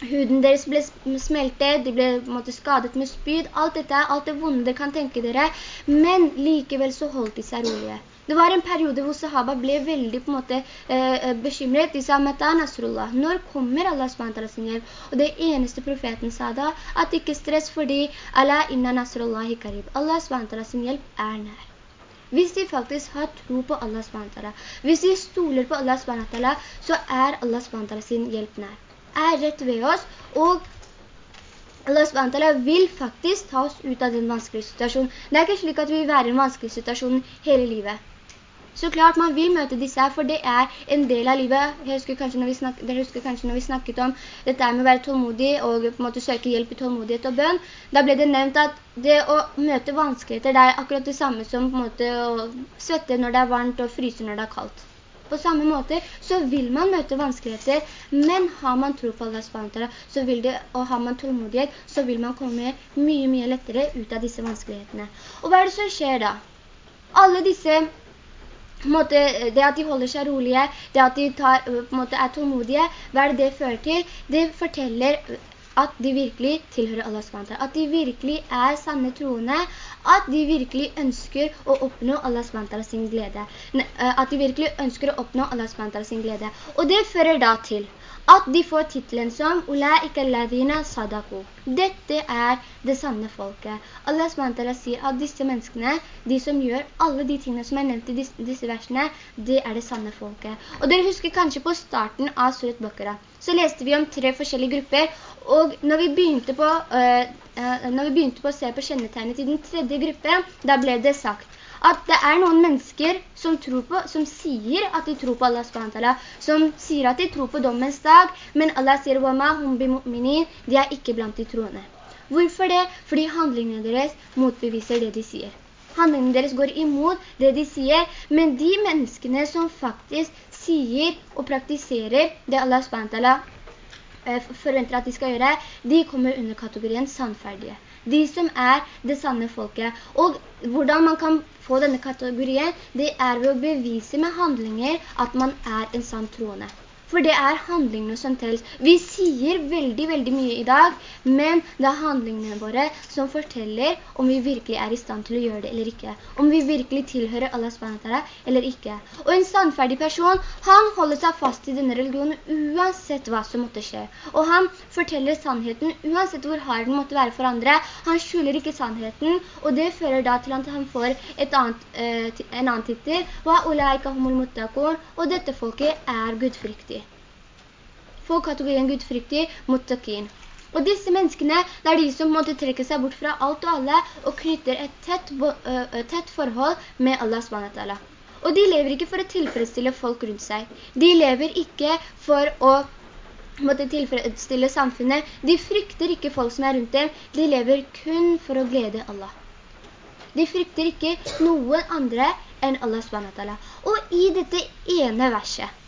huden deres ble smeltet, de ble måte, skadet med spyd, alt dette, alt det vonde kan tenke dere, men likevel så holdt de seg rolige. Det var en periode hvor sahaba ble veldig på en måte eh, eh bekymret. De sa, Nasrullah, når kommer Allah SWT sin hjelp? Og det eneste profeten sa da, at ikke stress fordi Allah inna Nasrullahi karib. Allah SWT sin hjelp er nær. Hvis de faktisk har tro på Allah SWT, hvis de stoler på Allah SWT, så er Allah SWT sin hjelp nær. Er rett ved oss, og Allah SWT vil faktisk ta oss ut av den vanskelige situasjonen. Det er ikke slik at vi vil være i en vanskelig situasjon hele livet. Så klart man vil møte disse her, for det er en del av livet. Jeg husker kanskje når vi snakket, dere husker kanskje når vi snakket om dette med å være tålmodig og på en måte søke hjelp i tålmodighet og bønn. Da ble det nevnt at det å møte vanskeligheter, det er akkurat det samme som på en måte å svette når det er varmt og fryse når det er kaldt. På samme måte så vil man møte vanskeligheter, men har man tro på Allah så vil det, og har man tålmodighet, så vil man komme mye, mye lettere ut av disse vanskelighetene. Og hva er det som skjer da? Alle disse måte, det at de holder seg rolige, det at de tar, måte, er tålmodige, hva er det det fører til? Det forteller at de virkelig tilhører Allah SWT. At de virkelig er sanne troende. At de virkelig ønsker å oppnå Allah SWT sin glede. At de virkelig ønsker å oppnå Allah SWT sin glede. Og det fører da til at de får titlen som «Ulaika alladhina sadaku». Dette er det sanne folket. Allah SWT sier at disse menneskene, de som gjør alle de tingene som er nevnt i disse, versene, det er det sanne folket. Og dere husker kanskje på starten av Surat Bakara, så leste vi om tre forskjellige grupper, og når vi begynte på, øh, øh, når vi begynte på å se på kjennetegnet i den tredje gruppen, da ble det sagt at det er noen mennesker som på, som sier at de tror på Allah SWT, som sier at de tror på dommens dag, men Allah sier de er ikke blant de troende. Hvorfor det? Fordi handlingene deres motbeviser det de sier. Handlingene deres går imot det de sier, men de menneskene som faktisk sier og praktiserer det Allah SWT eh, forventer at de skal gjøre, de kommer under kategorien sannferdige de som er det sanne folket. Og hvordan man kan få denne kategorien, det er ved å bevise med handlinger at man er en sann troende. For det er handlingene som tels. Vi sier veldig, veldig mye i dag, men det er handlingene våre som forteller om vi virkelig er i stand til å gjøre det eller ikke. Om vi virkelig tilhører Allah SWT eller ikke. Og en sannferdig person, han holder seg fast i denne religionen uansett hva som måtte skje. Og han forteller sannheten uansett hvor hard den måtte være for andre. Han skjuler ikke sannheten, og det fører da til at han får annet, eh, en annen titel. Og dette folket er gudfryktig på kategorien gudfryktig muttaqin. Og disse menneskene, det er de som måtte trekke seg bort fra alt og alle og knytter et tett, uh, tett forhold med Allah SWT. Og de lever ikke for å tilfredsstille folk rundt seg. De lever ikke for å måtte tilfredsstille samfunnet. De frykter ikke folk som er rundt dem. De lever kun for å glede Allah. De frykter ikke noen andre enn Allah SWT. Og i dette ene verset,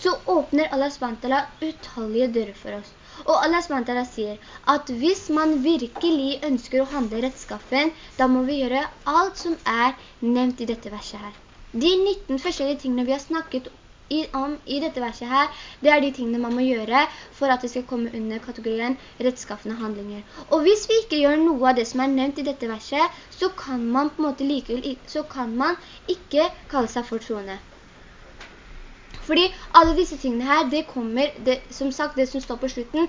så åpner Allah SWT utallige dører for oss. Og Allah SWT sier at hvis man virkelig ønsker å handle rettskaffen, da må vi gjøre alt som er nevnt i dette verset her. De 19 forskjellige tingene vi har snakket om i dette verset her, det er de tingene man må gjøre for at det skal komme under kategorien rettskaffende handlinger. Og hvis vi ikke gjør noe av det som er nevnt i dette verset, så kan man på en måte likevel, så kan man ikke kalle seg for troende. Fordi alle disse tingene her, det kommer, det, som sagt, det som står på slutten,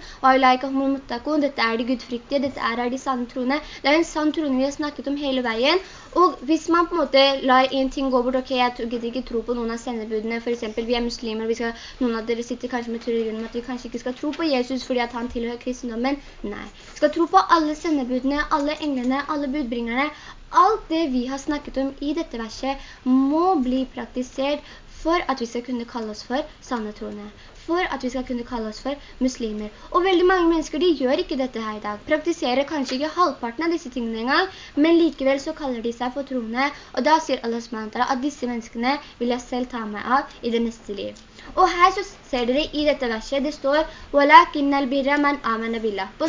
dette er de gudfryktige, dette er, de sanne troende. Det er en sann troende vi har snakket om hele veien. Og hvis man på en måte lar en ting gå bort, ok, jeg gidder ikke tro på noen av sendebudene, for eksempel, vi er muslimer, vi skal, noen av dere sitter kanskje med teorien om at vi kanskje ikke skal tro på Jesus fordi at han tilhører kristendommen. Nei, vi skal tro på alle sendebudene, alle englene, alle budbringerne, Alt det vi har snakket om i dette verset må bli praktisert for at vi skal kunne kalle oss for sanne troende. For at vi skal kunne kalle oss for muslimer. Og veldig mange mennesker, de gjør ikke dette her i dag. Praktiserer kanskje ikke halvparten av disse tingene engang, men likevel så kaller de seg for troende. Og da sier Allah SWT at disse menneskene vil jeg selv ta meg av i det neste liv. Og her så ser dere i dette verset, det står på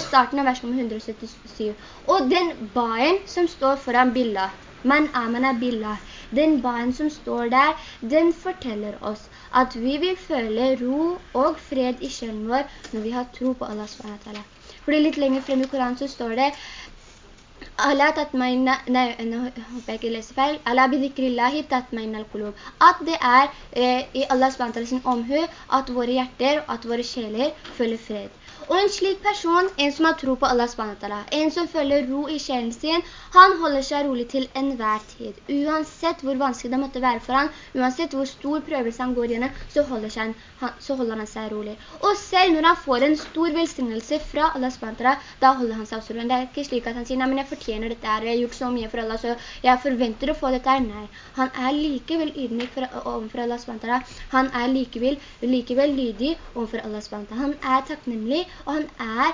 starten av vers nummer 177. Og den baen som står foran billah, man amana billah, den barn som står der, den forteller oss at vi vil føle ro og fred i sjelen vår når vi har tro på Allah SWT. Fordi litt lenger frem i Koranen så står det. At det er eh, i Allah SWT sin omhu at våre hjerter og at våre sjeler føler fred. Og en slik person, en som har tro på Allah SWT, en som føler ro i sjelen sin, han holder seg rolig til enhver tid. Uansett hvor vanskelig det måtte være for han, uansett hvor stor prøvelse han går gjennom, så holder, seg, han, så holder han seg rolig. Og selv når han får en stor velsignelse fra Allah SWT, da holder han seg også rolig. Det er ikke slik at han sier, nei, men jeg fortjener dette her, jeg har gjort så mye for Allah, så jeg forventer å få dette her. Nei, han er likevel ydmyk overfor Allah SWT. Han er likevel, likevel lydig overfor Allah SWT. Han er takknemlig, og han er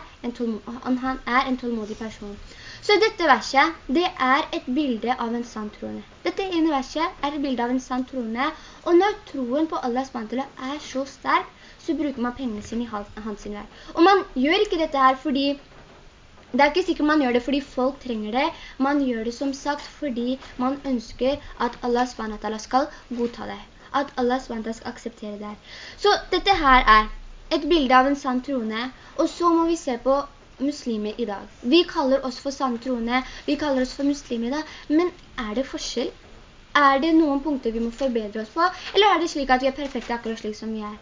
han er en tålmodig person. Så dette verset, det er et bilde av en sann troende. Dette ene verset er et bilde av en sann troende, og når troen på Allahs mantel er så sterk, så bruker man pengene sine i hans vei. Og man gjør ikke dette her fordi det er ikke sikkert man gjør det fordi folk trenger det. Man gjør det som sagt fordi man ønsker at Allah SWT skal godta det. At Allah SWT skal akseptere det. Så dette her er et bilde av en sann troende, og så må vi se på muslimer i dag. Vi kaller oss for sann troende, vi kaller oss for muslimer i dag, men er det forskjell? Er det noen punkter vi må forbedre oss på, eller er det slik at vi er perfekte akkurat slik som vi er?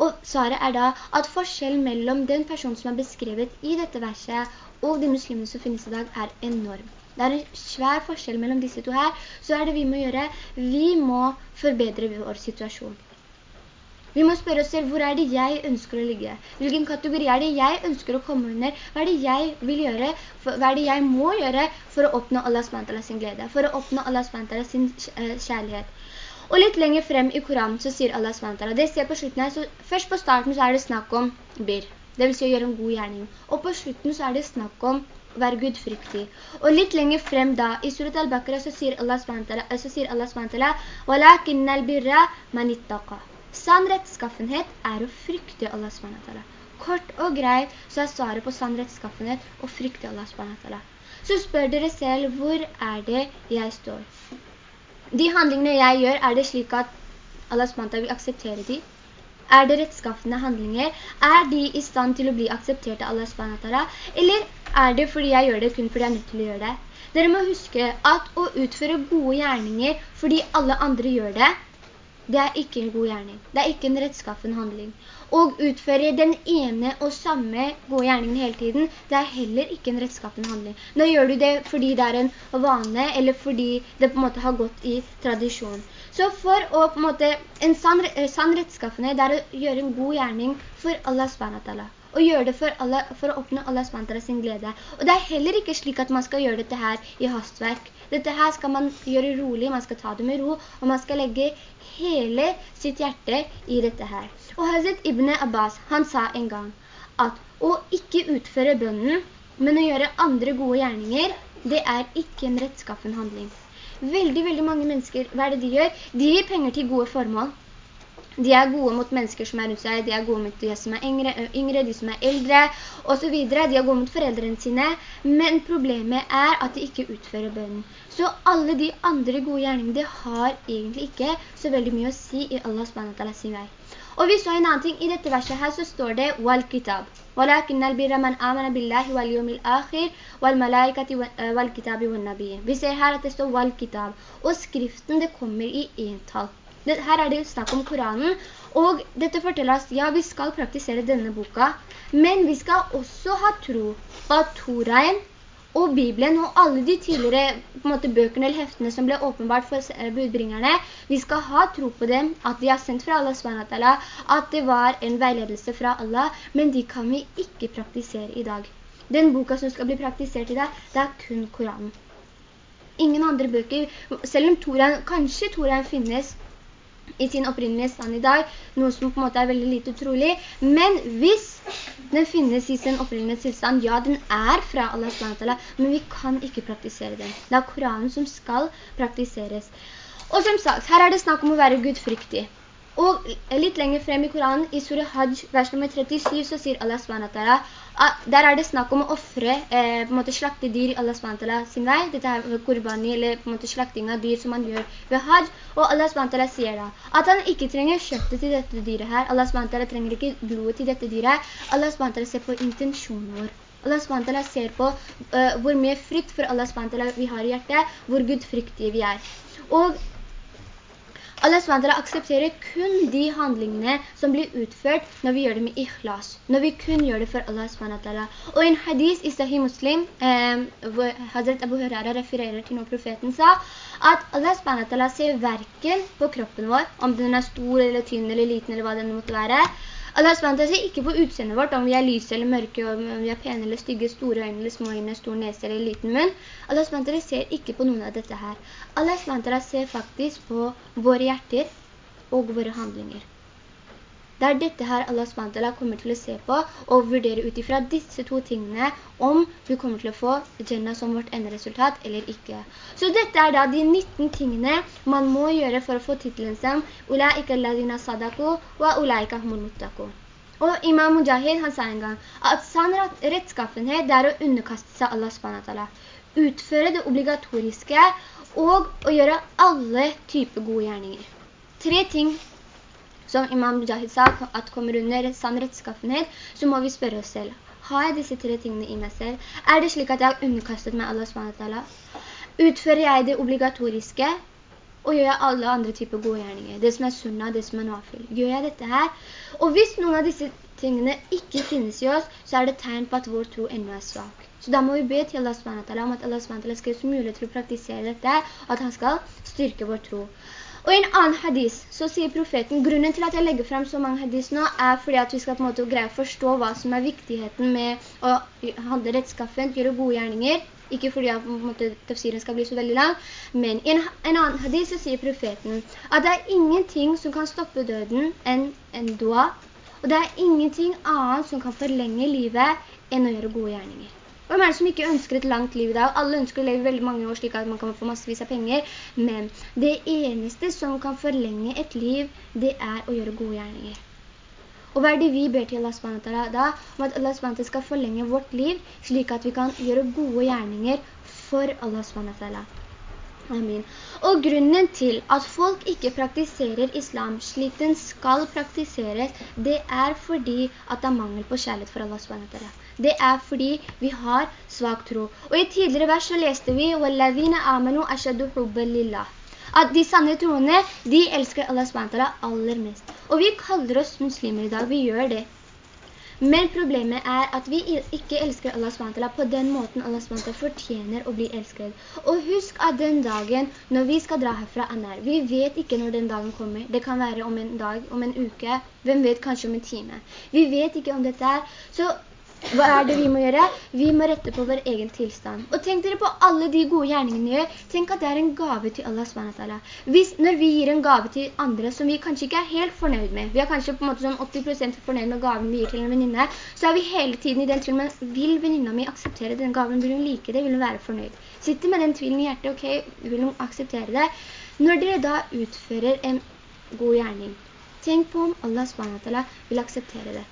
Og svaret er da at forskjellen mellom den personen som er beskrevet i dette verset og de muslimene som finnes i dag er enorm. Det er en svær forskjell mellom disse to her, så er det vi må gjøre. Vi må forbedre vår situasjon. Vi må spørre oss selv, hvor er det jeg ønsker å ligge? Hvilken kategori er det jeg ønsker å komme under? Hva er det jeg vil gjøre? Hva er det jeg må gjøre for å oppnå Allah SWT sin glede? For å oppnå Allah SWT sin eh, kjærlighet? Og litt lenger frem i Koranen så sier Allah SWT, det ser på slutten her, så først på starten så er det snakk om bir, det vil si å gjøre en god gjerning. Og på slutten så er det snakk om være gudfryktig. Og litt lenger frem da, i Surat al-Baqarah så sier Allah SWT, så sier Allah SWT, وَلَكِنَّ الْبِرَّ مَنِ اتَّقَى Sann rettskaffenhet er å frykte Allah SWT. Kort og greit så er svaret på sann rettskaffenhet å frykte Allah SWT. Så spør dere selv, hvor er det jeg står? De handlingene jeg gjør, er det slik at Allah SWT vil akseptere de? Er det rettskaffende handlinger? Er de i stand til å bli akseptert av Allah SWT? Eller er det fordi jeg gjør det kun fordi jeg er nødt til å gjøre det? Dere må huske at å utføre gode gjerninger fordi alle andre gjør det, det er ikke en god gjerning. Det er ikke en rettskaffen handling. Og utføre den ene og samme gode gjerningen hele tiden, det er heller ikke en rettskaffen handling. Nå gjør du det fordi det er en vane, eller fordi det på en måte har gått i tradisjon. Så for å på en måte, en sann, sann rettskaffende, det er å gjøre en god gjerning for Allah SWT og gjøre det for, Allah, for å oppnå Allah SWT sin glede. Og det er heller ikke slik at man skal gjøre dette her i hastverk. Dette her skal man gjøre rolig, man skal ta det med ro, og man skal legge hele sitt hjerte i dette her. Og Hazret Ibn Abbas, han sa en gang at å ikke utføre bønnen, men å gjøre andre gode gjerninger, det er ikke en rettskaffen handling. Veldig, veldig mange mennesker, hva er det de gjør? De gir penger til gode formål. De er gode mot mennesker som er rundt seg, de er gode mot de som er yngre, yngre de som er eldre, og så videre. De er gode mot foreldrene sine, men problemet er at de ikke utfører bønnen. Så alle de andre gode gjerningene, det har egentlig ikke så veldig mye å si i Allah SWT sin vei. Og vi så en annen ting, i dette verset her så står det «Wal-kitab». «Walakin al-birra man amana billahi wal-yumil akhir wal-malaikati wal-kitabi wal-nabi». Vi ser her at det står «Wal-kitab», og skriften det kommer i entall. Her er det snakk om Koranen, og dette forteller oss, ja, vi skal praktisere denne boka, men vi skal også ha tro på at Toraen og Bibelen og alle de tidligere måte, bøkene eller heftene som ble åpenbart for budbringerne, vi skal ha tro på dem, at de har sendt fra Allah SWT, at det var en veiledelse fra Allah, men de kan vi ikke praktisere i dag. Den boka som skal bli praktisert i dag, det er kun Koranen. Ingen andre bøker, selv om Toran, kanskje Toran finnes, i sin opprinnelige stand i dag, noe som på en måte er veldig lite utrolig. Men hvis den finnes i sin opprinnelige tilstand, ja, den er fra Allah SWT, men vi kan ikke praktisere den. Det er Koranen som skal praktiseres. Og som sagt, her er det snakk om å være gudfryktig. Og litt lenger frem i Koranen, i Surah Hajj, vers nummer 37, så sier Allah SWT der er det snakk om å offre, eh, på en måte slakte dyr i Allah SWT sin vei. Dette er kurbani, eller på en måte slakting av dyr som man gjør ved Hajj. Og Allah SWT sier da at han ikke trenger kjøttet til dette dyret her. Allah SWT trenger ikke blodet til dette dyret. Allah SWT ser på intensjonen vår. Allah SWT ser på uh, hvor mye frykt for Allah SWT vi har i hjertet, hvor gudfryktige vi er. Og Allah SWT aksepterer kun de handlingene som blir utført når vi gjør det med ikhlas. Når vi kun gjør det for Allah SWT. Og i en hadis i Sahih Muslim, eh, hvor Hazret Abu Huraira refererer til når profeten sa, at Allah SWT ser verken på kroppen vår, om den er stor eller tynn eller liten eller hva den måtte være, Allah SWT ser ikke på utseendet vårt, om vi er lyse eller mørke, om vi er pene eller stygge, store øyne eller små øyne, stor nese eller liten munn. Allah SWT ser ikke på noen av dette her. Allah SWT ser faktisk på våre hjerter og våre handlinger. Det er dette her Allah SWT kommer til å se på og vurdere ut ifra disse to tingene om vi kommer til å få Jannah som vårt enderesultat eller ikke. Så dette er da de 19 tingene man må gjøre for å få titlen som «Ulaika ladina sadaku wa ulaika humul muttaku». Og Imam Mujahid han sa en gang at sann rettskaffenhet er å underkaste seg Allah SWT. Utføre det obligatoriske og å gjøre alle typer gode gjerninger. Tre ting som Imam Mujahid sa, at kommer under sann rettskaffenhet, så må vi spørre oss selv, har jeg disse tre tingene i meg selv? Er det slik at jeg har underkastet meg Allah SWT? Utfører jeg det obligatoriske? Og gjør jeg alle andre typer gode gjerninger? Det som er sunna, det som er nafil. Gjør jeg dette her? Og hvis noen av disse tingene ikke finnes i oss, så er det tegn på at vår tro enda er svak. Så da må vi be til Allah SWT om at Allah SWT skal gjøre mulighet til å praktisere dette, og at han skal styrke vår tro. Og i en annen hadis så sier profeten, grunnen til at jeg legger frem så mange hadis nå, er fordi at vi skal på en måte greie å forstå hva som er viktigheten med å handle rettskaffent, gjøre gode gjerninger, ikke fordi at måte, tafsiren skal bli så veldig lang, men i en, en, annen hadis så sier profeten at det er ingenting som kan stoppe døden enn en dua, og det er ingenting annet som kan forlenge livet enn å gjøre gode gjerninger. Hvem er det som ikke ønsker et langt liv i dag? Alle ønsker å leve veldig mange år slik at man kan få massevis av penger. Men det eneste som kan forlenge et liv, det er å gjøre gode gjerninger. Og hva er det vi ber til Allah SWT da? Om at Allah SWT skal forlenge vårt liv, slik at vi kan gjøre gode gjerninger for Allah SWT. Amen. Og grunnen til at folk ikke praktiserer islam slik den skal praktiseres, det er fordi at det er mangel på kjærlighet for Allah SWT det er fordi vi har svak tro. Og i tidligere vers så leste vi «Walladhina amanu ashadu hubban lillah» at de sanne troende, de elsker Allah SWT aller mest. Og vi kaller oss muslimer i dag, vi gjør det. Men problemet er at vi ikke elsker Allah SWT på den måten Allah SWT fortjener å bli elsket. Og husk at den dagen når vi skal dra herfra er. Vi vet ikke når den dagen kommer. Det kan være om en dag, om en uke. Hvem vet kanskje om en time. Vi vet ikke om dette er. Så hva er det vi må gjøre? Vi må rette på vår egen tilstand. Og tenk dere på alle de gode gjerningene vi gjør. Tenk at det er en gave til Allah SWT. Hvis, når vi gir en gave til andre som vi kanskje ikke er helt fornøyd med, vi er kanskje på en måte sånn 80% fornøyd med gaven vi gir til en venninne, så er vi hele tiden i den tvilen, men vil venninna mi akseptere den gaven? Vil hun like det? Vil hun være fornøyd? Sitter med den tvilen i hjertet, ok, vil hun akseptere det? Når dere da utfører en god gjerning, tenk på om Allah SWT vil akseptere det.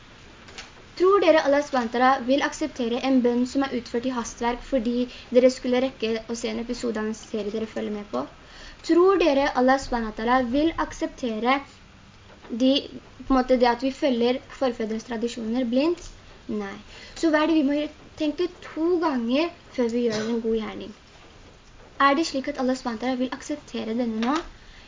Tror dere Allah SWT vil akseptere en bønn som er utført i hastverk fordi dere skulle rekke å se en episode av en serie dere følger med på? Tror dere Allah SWT vil akseptere de, måte, det at vi følger forfedres tradisjoner blindt? Nei. Så hva er det vi må tenke to ganger før vi gjør en god gjerning? Er det slik at Allah SWT vil akseptere denne nå?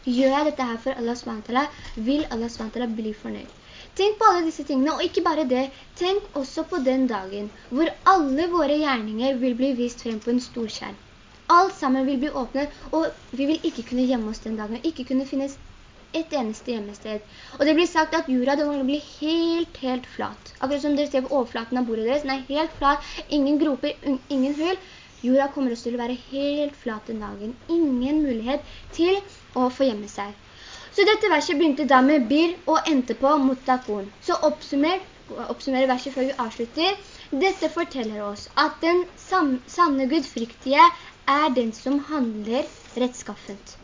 Gjør jeg dette her for Allah SWT? Vil Allah SWT bli fornøyd? Tenk på alle disse tingene, og ikke bare det. Tenk også på den dagen hvor alle våre gjerninger vil bli vist frem på en stor skjerm. Alt sammen vil bli åpnet, og vi vil ikke kunne gjemme oss den dagen, ikke kunne finnes et eneste hjemmested. Og det blir sagt at jorda den blir helt, helt flat. Akkurat som dere ser på overflaten av bordet deres, den er helt flat, ingen groper, ingen hull. Jorda kommer også til å være helt flat den dagen. Ingen mulighet til å få gjemme seg. Så dette verset begynte da med bir og endte på mottakon. Så oppsummer, oppsummerer verset før vi avslutter. Dette forteller oss at den sanne gudfryktige er den som handler rettskaffent.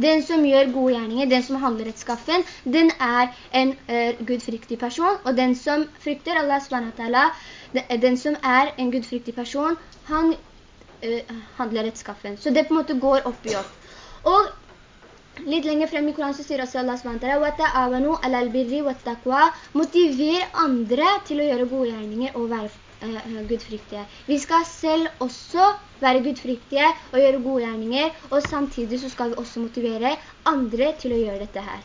Den som gjør gode gjerninger, den som handler rettskaffen, den er en uh, gudfryktig person. Og den som frykter Allah SWT, den som er en gudfryktig person, han uh, handler rettskaffen. Så det på en måte går opp i opp. Og Litt lenger frem i Koran så sier også Allah SWT Motiver andre til å gjøre gode gjerninger og være uh, gudfryktige. Vi skal selv også være gudfryktige og gjøre gode gjerninger, og samtidig så skal vi også motivere andre til å gjøre dette her.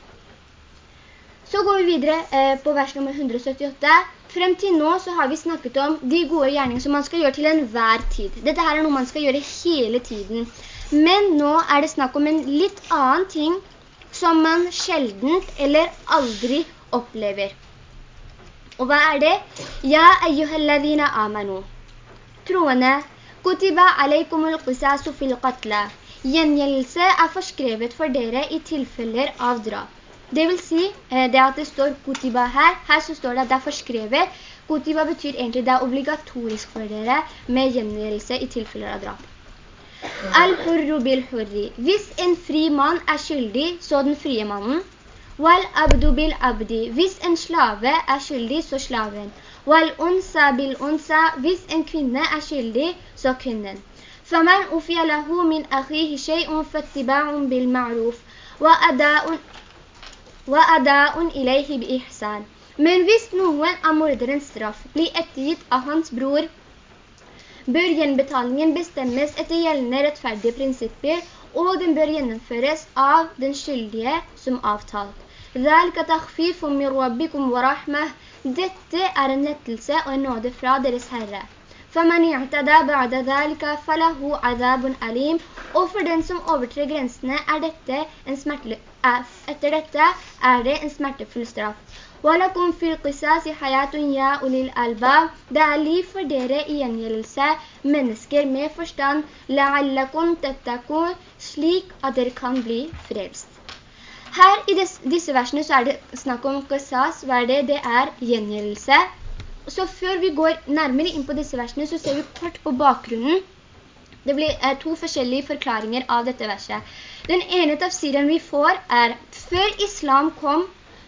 Så går vi videre eh, på vers nummer 178. Frem til nå så har vi snakket om de gode gjerninger som man skal gjøre til enhver tid. Dette her er noe man skal gjøre hele tiden. Men nå er det snakk om en litt annen ting som man sjelden eller aldri opplever. Og hva er det? Ja, ayyuhalladhina amanu. Troende, kutiba alaikumul qisasu fil qatla. Gjengjeldelse er forskrevet for dere i tilfeller av drap. Det vil si, eh, det at det står kutiba her, her så står det at det er forskrevet. Kutiba betyr egentlig det er obligatorisk for dere med gjengjeldelse i tilfeller av drap. Hvis en fri mann er skyldig, så den frie mannen. Hvis en slave er skyldig, så slaven. Hvis en kvinne er skyldig, så kvinnen. فَمَنْ أُفِيَ لَهُ مِنْ أَخِيهِ شَيْءٌ فَاتِّبَاعٌ بِالْمَعْرُوفِ وَأَدَاءٌ men hvis noen av morderens straff blir ettergitt av hans bror, bør gjenbetalingen bestemmes etter gjeldende rettferdige prinsipper, og den bør gjennomføres av den skyldige som avtalt. Dette er en lettelse og en nåde fra deres Herre. «Faman i'tada ba'da dalika falahu adabun alim» Og for den som overtrer grensene, er dette en smertelig, etter dette er det en smertefull straff. وَلَكُمْ فِي الْقِسَاسِ حَيَاتٌ يَا أُولِي الْأَلْبَابِ Det er liv for dere i gjengjeldelse, mennesker med forstand, لَعَلَّكُمْ تَتَّكُمْ slik at dere kan bli frelst. Her i disse versene så er det snakk om qisas, hva er det? Det er gjengjeldelse. Så før vi går nærmere inn på disse versene, så ser vi kort på bakgrunnen. Det blir eh, to forskjellige forklaringer av dette verset. Den ene tafsiren vi får er, før islam kom,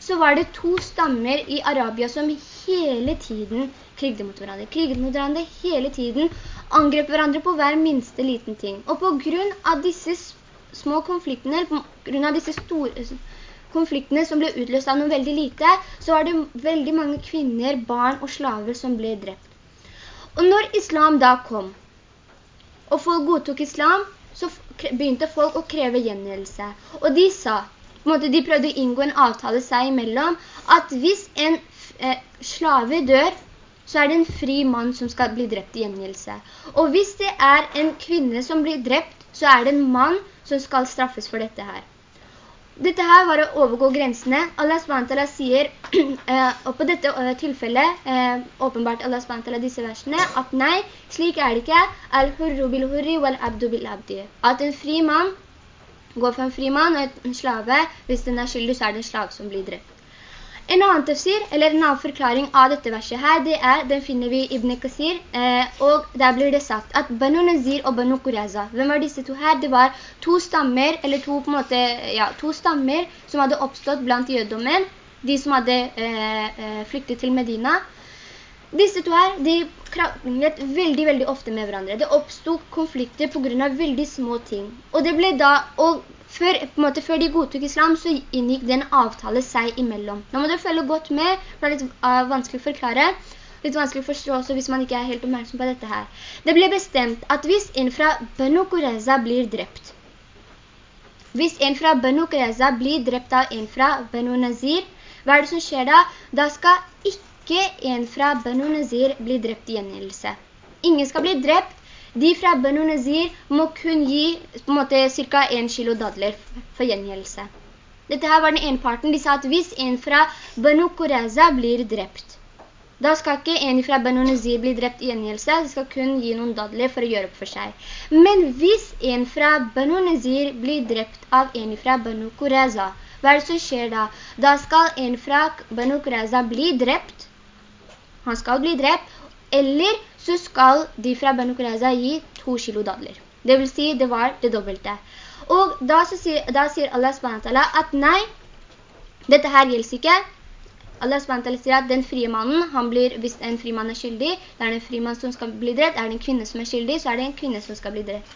så var det to stammer i Arabia som hele tiden krigde mot hverandre. Krigde mot hverandre hele tiden, angrep hverandre på hver minste liten ting. Og på grunn av disse små konfliktene, på grunn av disse store konfliktene som ble utløst av noe veldig lite, så var det veldig mange kvinner, barn og slaver som ble drept. Og når islam da kom, og folk godtok islam, så begynte folk å kreve gjengjeldelse. Og de sa, måte de prøvde å inngå en avtale seg imellom, at hvis en eh, slave dør, så er det en fri mann som skal bli drept i gjengjeldelse. Og hvis det er en kvinne som blir drept, så er det en mann som skal straffes for dette her. Dette her var å overgå grensene. Allah SWT sier, <clears throat> eh, og på dette eh, tilfellet, eh, åpenbart Allah SWT disse versene, at nei, slik er det ikke. Al-hurru bil-hurri wal-abdu bil-abdi. At en fri mann går for en fri mann og en slave, hvis den er skyldig, så er det en slave som blir drept. En annen tefsir, eller en annen forklaring av dette verset her, det er, den finner vi i Ibn Qasir, eh, og der blir det sagt at Banu Nazir og Banu Qureza, hvem var disse to her? Det var to stammer, eller to, på en måte, ja, to stammer som hadde oppstått blant jødommen, de som hadde eh, eh, flyktet til Medina. Disse to her, de kranglet veldig, veldig ofte med hverandre. Det oppstod konflikter på grunn av veldig små ting. Og det ble da, og før, måte, før, de godtok islam, så inngikk den avtale seg imellom. Nå må dere følge godt med, for det er litt uh, vanskelig å forklare. Litt vanskelig å forstå også hvis man ikke er helt oppmerksom på dette her. Det ble bestemt at hvis en fra Banu Qureza blir drept, hvis en fra Banu Qureza blir drept av en fra Banu Nazir, hva er det som skjer da? Da skal ikke en fra Banu Nazir bli drept i gjengjeldelse. Ingen skal bli drept de fra Banu Nazir må kun gi på en måte cirka 1 kilo dadler for gjengjeldelse. Dette her var den ene parten. De sa at hvis en fra Banu Qureza blir drept, da skal ikke en fra Banu Nazir bli drept i gjengjeldelse, de skal kun gi noen dadler for å gjøre opp for seg. Men hvis en fra Banu Nazir blir drept av en fra Banu Qureza, hva er det som skjer da? Da skal en fra Banu Qureza bli drept, han skal bli drept, eller så skal de fra Banu Qurayza gi to kilo dadler. Det vil si, det var det dobbelte. Og da, sier, da sier Allah SWT at nei, dette her gjelder ikke. Allah SWT sier at den frie mannen, blir, hvis en fri mann er skyldig, det er en fri mann som skal bli drept. Er det en kvinne som er skyldig, så er det en kvinne som skal bli drept.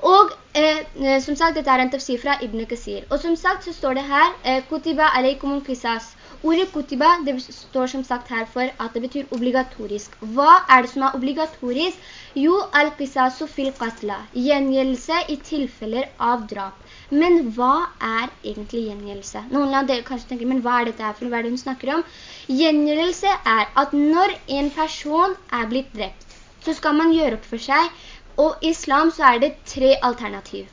Og eh, som sagt, dette er en tafsir fra Ibn Qasir. Og som sagt så står det her, eh, «Kutiba alaikum qisas», Ordet kutiba, det står som sagt her for at det betyr obligatorisk. Hva er det som er obligatorisk? Jo, al-qisasu fil qatla, gjengjeldelse i tilfeller av drap. Men hva er egentlig gjengjeldelse? Noen av dere kanskje tenker, men hva er dette her for hva er det hun snakker om? Gjengjeldelse er at når en person er blitt drept, så skal man gjøre opp for seg, og i islam så er det tre alternativ.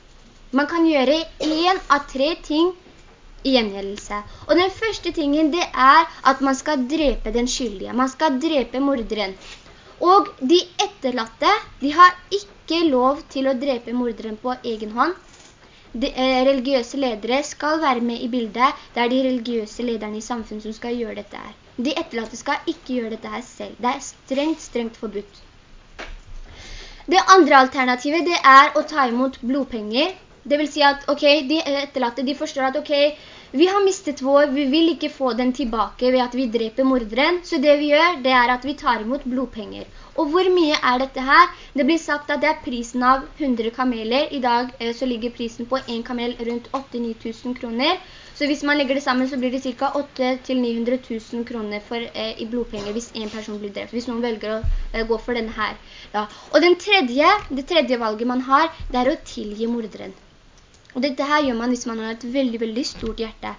Man kan gjøre en av tre ting gjengjeldelse. Og den første tingen det er at man skal drepe den skyldige. Man skal drepe morderen. Og de etterlatte, de har ikke lov til å drepe morderen på egen hånd. De eh, religiøse ledere skal være med i bildet. Det er de religiøse lederne i samfunnet som skal gjøre dette her. De etterlatte skal ikke gjøre dette her selv. Det er strengt, strengt forbudt. Det andre alternativet det er å ta imot blodpenger det vil si at, ok, de etterlatte, de forstår at, ok, vi har mistet vår, vi vil ikke få den tilbake ved at vi dreper morderen, så det vi gjør, det er at vi tar imot blodpenger. Og hvor mye er dette her? Det blir sagt at det er prisen av 100 kameler. I dag eh, så ligger prisen på en kamel rundt 8-9 000 kroner. Så hvis man legger det sammen, så blir det ca. 8-900 000 kroner for, eh, i blodpenger hvis en person blir drept. Hvis noen velger å eh, gå for denne her. Ja. Og tredje, det tredje valget man har, det er å tilgi morderen. Og dette her gjør man hvis man har et veldig, veldig stort hjerte.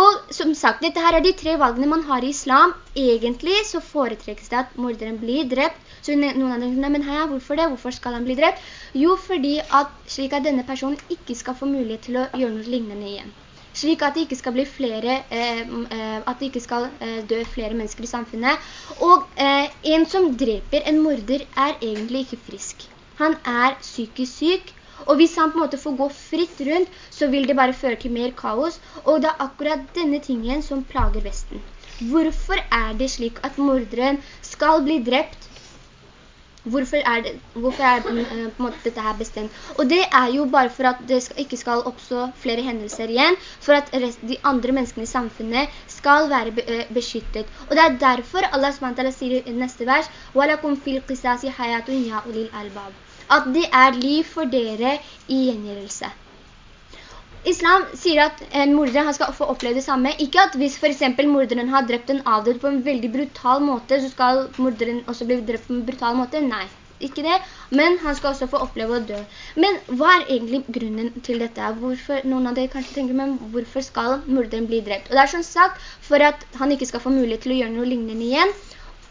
Og som sagt, dette her er de tre valgene man har i islam. Egentlig så foretrekkes det at morderen blir drept. Så noen av dem sier, men her, hvorfor det? Hvorfor skal han bli drept? Jo, fordi at, slik at denne personen ikke skal få mulighet til å gjøre noe lignende igjen. Slik at det ikke skal bli flere, eh, eh, at det ikke skal eh, dø flere mennesker i samfunnet. Og eh, en som dreper en morder er egentlig ikke frisk. Han er psykisk syk, og hvis han på en måte får gå fritt rundt, så vil det bare føre til mer kaos. Og det er akkurat denne tingen som plager Vesten. Hvorfor er det slik at morderen skal bli drept? Hvorfor er, det, hvorfor er eh, måte dette her bestemt? Og det er jo bare for at det ikke skal oppstå flere hendelser igjen, for at de andre menneskene i samfunnet skal være be, uh, beskyttet. Og det er derfor Allah sier i neste vers «Walakum fil qisasi hayatun ya ulil albab» at det er liv for dere i gjengjeldelse. Islam sier at en morder skal få oppleve det samme. Ikke at hvis for eksempel morderen har drept en avdød på en veldig brutal måte, så skal morderen også bli drept på en brutal måte. Nei, ikke det. Men han skal også få oppleve å dø. Men hva er egentlig grunnen til dette? Hvorfor, noen av dere kanskje tenker, men hvorfor skal morderen bli drept? Og det er som sagt for at han ikke skal få mulighet til å gjøre noe lignende igjen,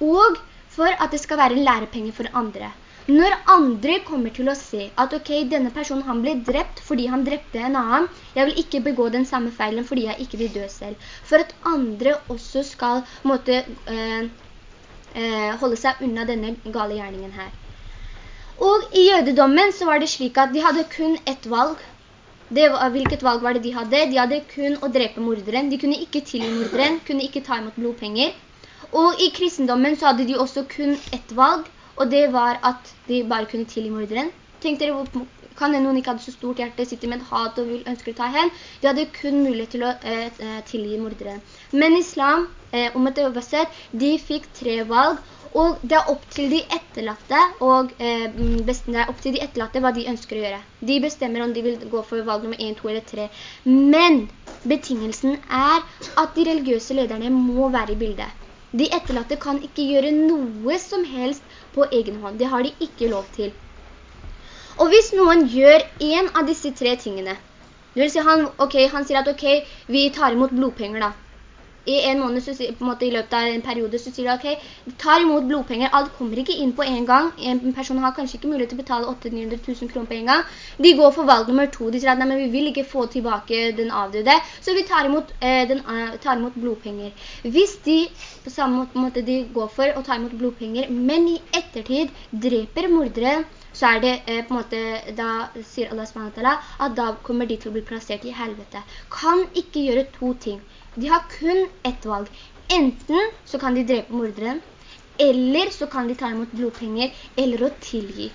og for at det skal være en lærepenge for andre. Når andre kommer til å se at ok, denne personen han ble drept fordi han drepte en annen, jeg vil ikke begå den samme feilen fordi jeg ikke vil dø selv. For at andre også skal måtte, øh, øh, holde seg unna denne gale gjerningen her. Og i jødedommen så var det slik at de hadde kun ett valg. Var, hvilket valg var det de hadde? De hadde kun å drepe morderen. De kunne ikke tilgi morderen, kunne ikke ta imot blodpenger. Og i kristendommen så hadde de også kun ett valg, og det var at de bare kunne tilgi morderen. Tenk dere, kan det noen ikke hadde så stort hjerte, sitte med et hat og vil ønske å ta hen? De hadde kun mulighet til å eh, eh tilgi morderen. Men islam, eh, om et oversett, de fikk tre valg, og det er opp til de etterlatte, og eh, det er opp til de etterlatte hva de ønsker å gjøre. De bestemmer om de vil gå for valg nummer 1, 2 eller 3. Men betingelsen er at de religiøse lederne må være i bildet. De etterlatte kan ikke gjøre noe som helst på egen hånd. Det har de ikke lov til. Og hvis noen gjør en av disse tre tingene, det vil si han, okay, han sier at ok, vi tar imot blodpenger da i en måned, så, på en måte i løpet av en periode, så sier de, ok, de tar imot blodpenger, alt kommer ikke inn på en gang, en person har kanskje ikke mulighet til å betale 800 000 kroner på en gang, de går for valg nummer to, de sier at nei, vi vil ikke få tilbake den avdøde, så vi tar imot, eh, den, uh, tar imot blodpenger. Hvis de på samme måte de går for å ta imot blodpenger, men i ettertid dreper mordere, så er det eh, på en måte, da sier Allah SWT, at da kommer de til å bli plassert i helvete. Kan ikke gjøre to ting. De har kun ett valg. Enten så kan de drepe morderen, eller så kan de ta imot blodpenger, eller å tilgi.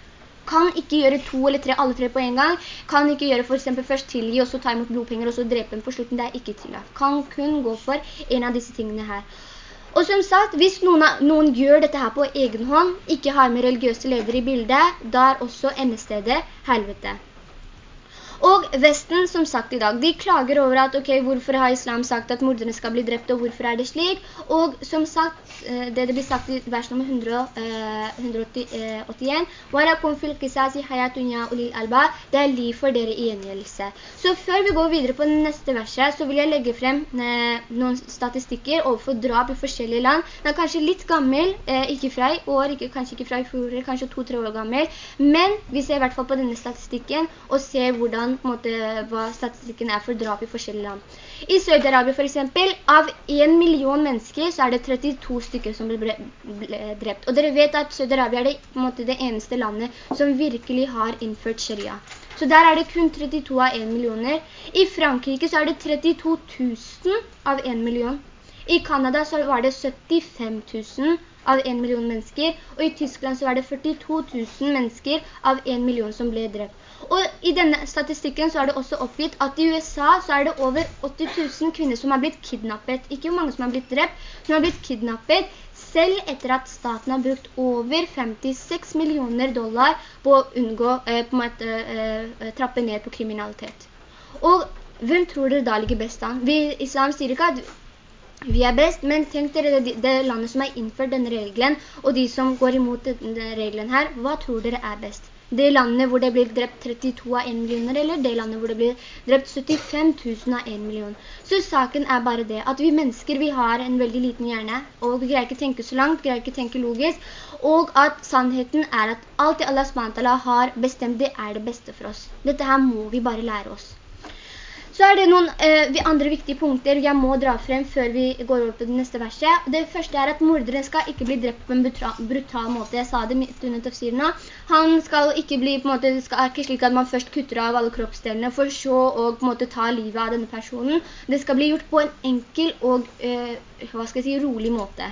Kan ikke gjøre to eller tre, alle tre på en gang. Kan ikke gjøre for eksempel først tilgi, og så ta imot blodpenger, og så drepe dem på slutten. Det er ikke tillatt. Kan kun gå for en av disse tingene her. Og som sagt, hvis noen, noen, gjør dette her på egen hånd, ikke har med religiøse ledere i bildet, da er også endestedet helvete. Og Vesten, som sagt i dag, de klager over at, ok, hvorfor har islam sagt at morderne skal bli drept, og hvorfor er det slik? Og som sagt, eh, det det blir sagt i vers nummer 181, «Walakum fil qisasi hayatun ya ulil alba», det er liv for dere i gjengjeldelse. Så før vi går videre på neste verset, så vil jeg legge frem eh, noen statistikker overfor drap i forskjellige land. Den er kanskje litt gammel, eh, ikke fra i år, ikke, kanskje ikke fra i fjor, kanskje to-tre år gammel, men vi ser i hvert fall på denne statistikken og ser hvordan måte, hva statistikken er for drap i forskjellige land. I Saudi-Arabia for eksempel, av en million mennesker så er det 32 stykker som ble, drept. Og dere vet at Saudi-Arabia er det, måte, det eneste landet som virkelig har innført sharia. Så der er det kun 32 av 1 millioner. I Frankrike så er det 32 000 av 1 million. I Kanada så var det 75 000 av 1 million mennesker, og i Tyskland så var det 42 000 mennesker av 1 million som ble drept. Og i denne statistikken så er det også oppgitt at i USA så er det over 80 000 kvinner som har blitt kidnappet. Ikke hvor mange som har blitt drept, som har blitt kidnappet, selv etter at staten har brukt over 56 millioner dollar på å unngå, eh, på måte, eh, trappe ned på kriminalitet. Og hvem tror dere da ligger best an? Vi, islam sier ikke at vi er best, men tenk dere det, det landet som har innført denne regelen, og de som går imot denne regelen her, hva tror dere er best? Det landet hvor det blir drept 32 av 1 millioner, eller det landet hvor det blir drept 75 000 av 1 million. Så saken er bare det, at vi mennesker, vi har en veldig liten hjerne, og vi greier ikke tenke så langt, greier ikke tenke logisk, og at sannheten er at alt det Allah SWT har bestemt, det er det beste for oss. Dette her må vi bare lære oss. Så er det noen eh, andre viktige punkter jeg må dra frem før vi går over på det neste verset. Det første er at morderen skal ikke bli drept på en brutal måte. Jeg sa det midt under tafsiren nå. Han skal ikke bli, på en måte, det skal ikke slik at man først kutter av alle kroppsdelene for så å på en måte ta livet av denne personen. Det skal bli gjort på en enkel og, eh, hva skal jeg si, rolig måte.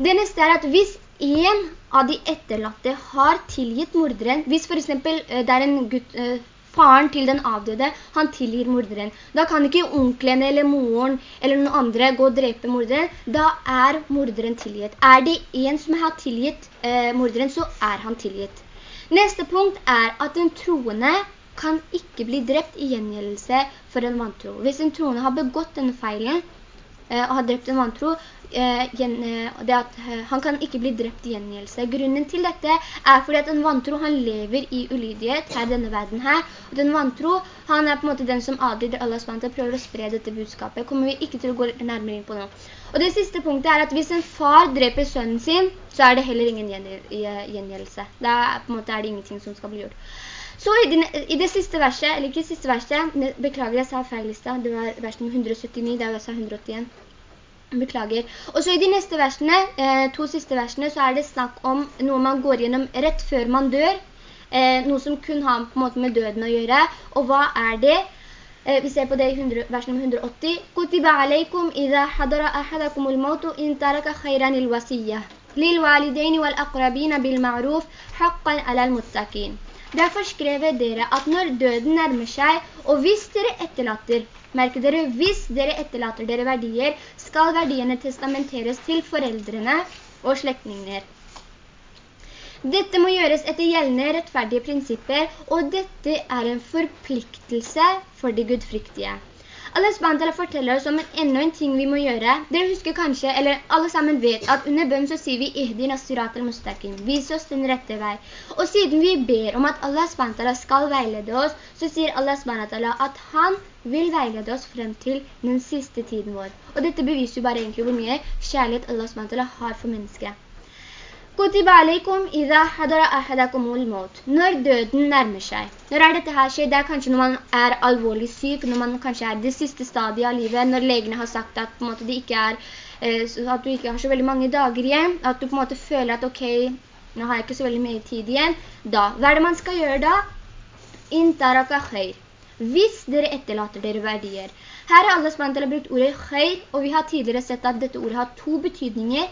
Det neste er at hvis en av de etterlatte har tilgitt morderen, hvis for eksempel eh, det er en gutt, eh, faren til den avdøde, han tilgir morderen. Da kan ikke onklene eller moren eller noen andre gå og drepe morderen. Da er morderen tilgitt. Er det en som har tilgitt eh, morderen, så er han tilgitt. Neste punkt er at en troende kan ikke bli drept i gjengjeldelse for en vantro. Hvis en troende har begått denne feilen, og har drept en vantro, Eh, eh, det at eh, han kan ikke bli drept i gjengjeldelse. Grunnen til dette er fordi at en vantro, han lever i ulydighet her i denne verden her. Og den vantro, han er på en måte den som adlyder Allah SWT prøver å spre dette budskapet. kommer vi ikke til å gå nærmere inn på nå. Og det siste punktet er at hvis en far dreper sønnen sin, så er det heller ingen gjengjeldelse. Da på en måte er det ingenting som skal bli gjort. Så i, den, i, det siste verset, eller ikke siste verset, beklager jeg sa feil lista, det var vers 179, det var jeg sa 181. Beklager. Og så i de neste versene, eh, to siste versene, så er det snakk om noe man går gjennom rett før man dør. Eh, noe som kun har på en måte med døden å gjøre. Og hva er det? Eh, vi ser på det i 100, vers nummer 180. «Kutiba alaikum idha hadara ahadakum al-mautu in taraka khayran il-wasiyya. Lil-walidaini wal-aqrabina bil-ma'ruf haqqan ala-al-muttakin.» Derfor skrev jeg dere at når døden nærmer seg, og hvis dere etterlatter Merke dere, hvis dere etterlater dere verdier, skal verdiene testamenteres til foreldrene og slektingene. Dette må gjøres etter gjeldende rettferdige prinsipper, og dette er en forpliktelse for de gudfryktige. Allah SWT forteller oss om en enda en ting vi må gjøre. Dere husker kanskje, eller alle sammen vet, at under bønn så sier vi «Ihdin as-sirat al-mustakim», vis oss den rette vei. Og siden vi ber om at Allah SWT skal veilede oss, så sier Allah SWT at han vil veilede oss frem til den siste tiden vår. Og dette beviser jo bare egentlig hvor mye kjærlighet Allah SWT har for mennesket. Kutiba alaikum idha hadara ahadakumul maut. Når døden nærmer seg. Når er dette her skjer? Det er kanskje når man er alvorlig syk, når man kanskje er det siste stadiet av livet, når legene har sagt at, måte, er, at du ikke har så veldig mange dager igjen, at du på en måte føler at ok, nå har jeg ikke så veldig mye tid igjen. Da, hva er det man skal gjøre da? Intaraka khair. Hvis dere etterlater dere verdier. Her har alle spennende brukt ordet khair, og vi har tidligere sett at dette ordet har to betydninger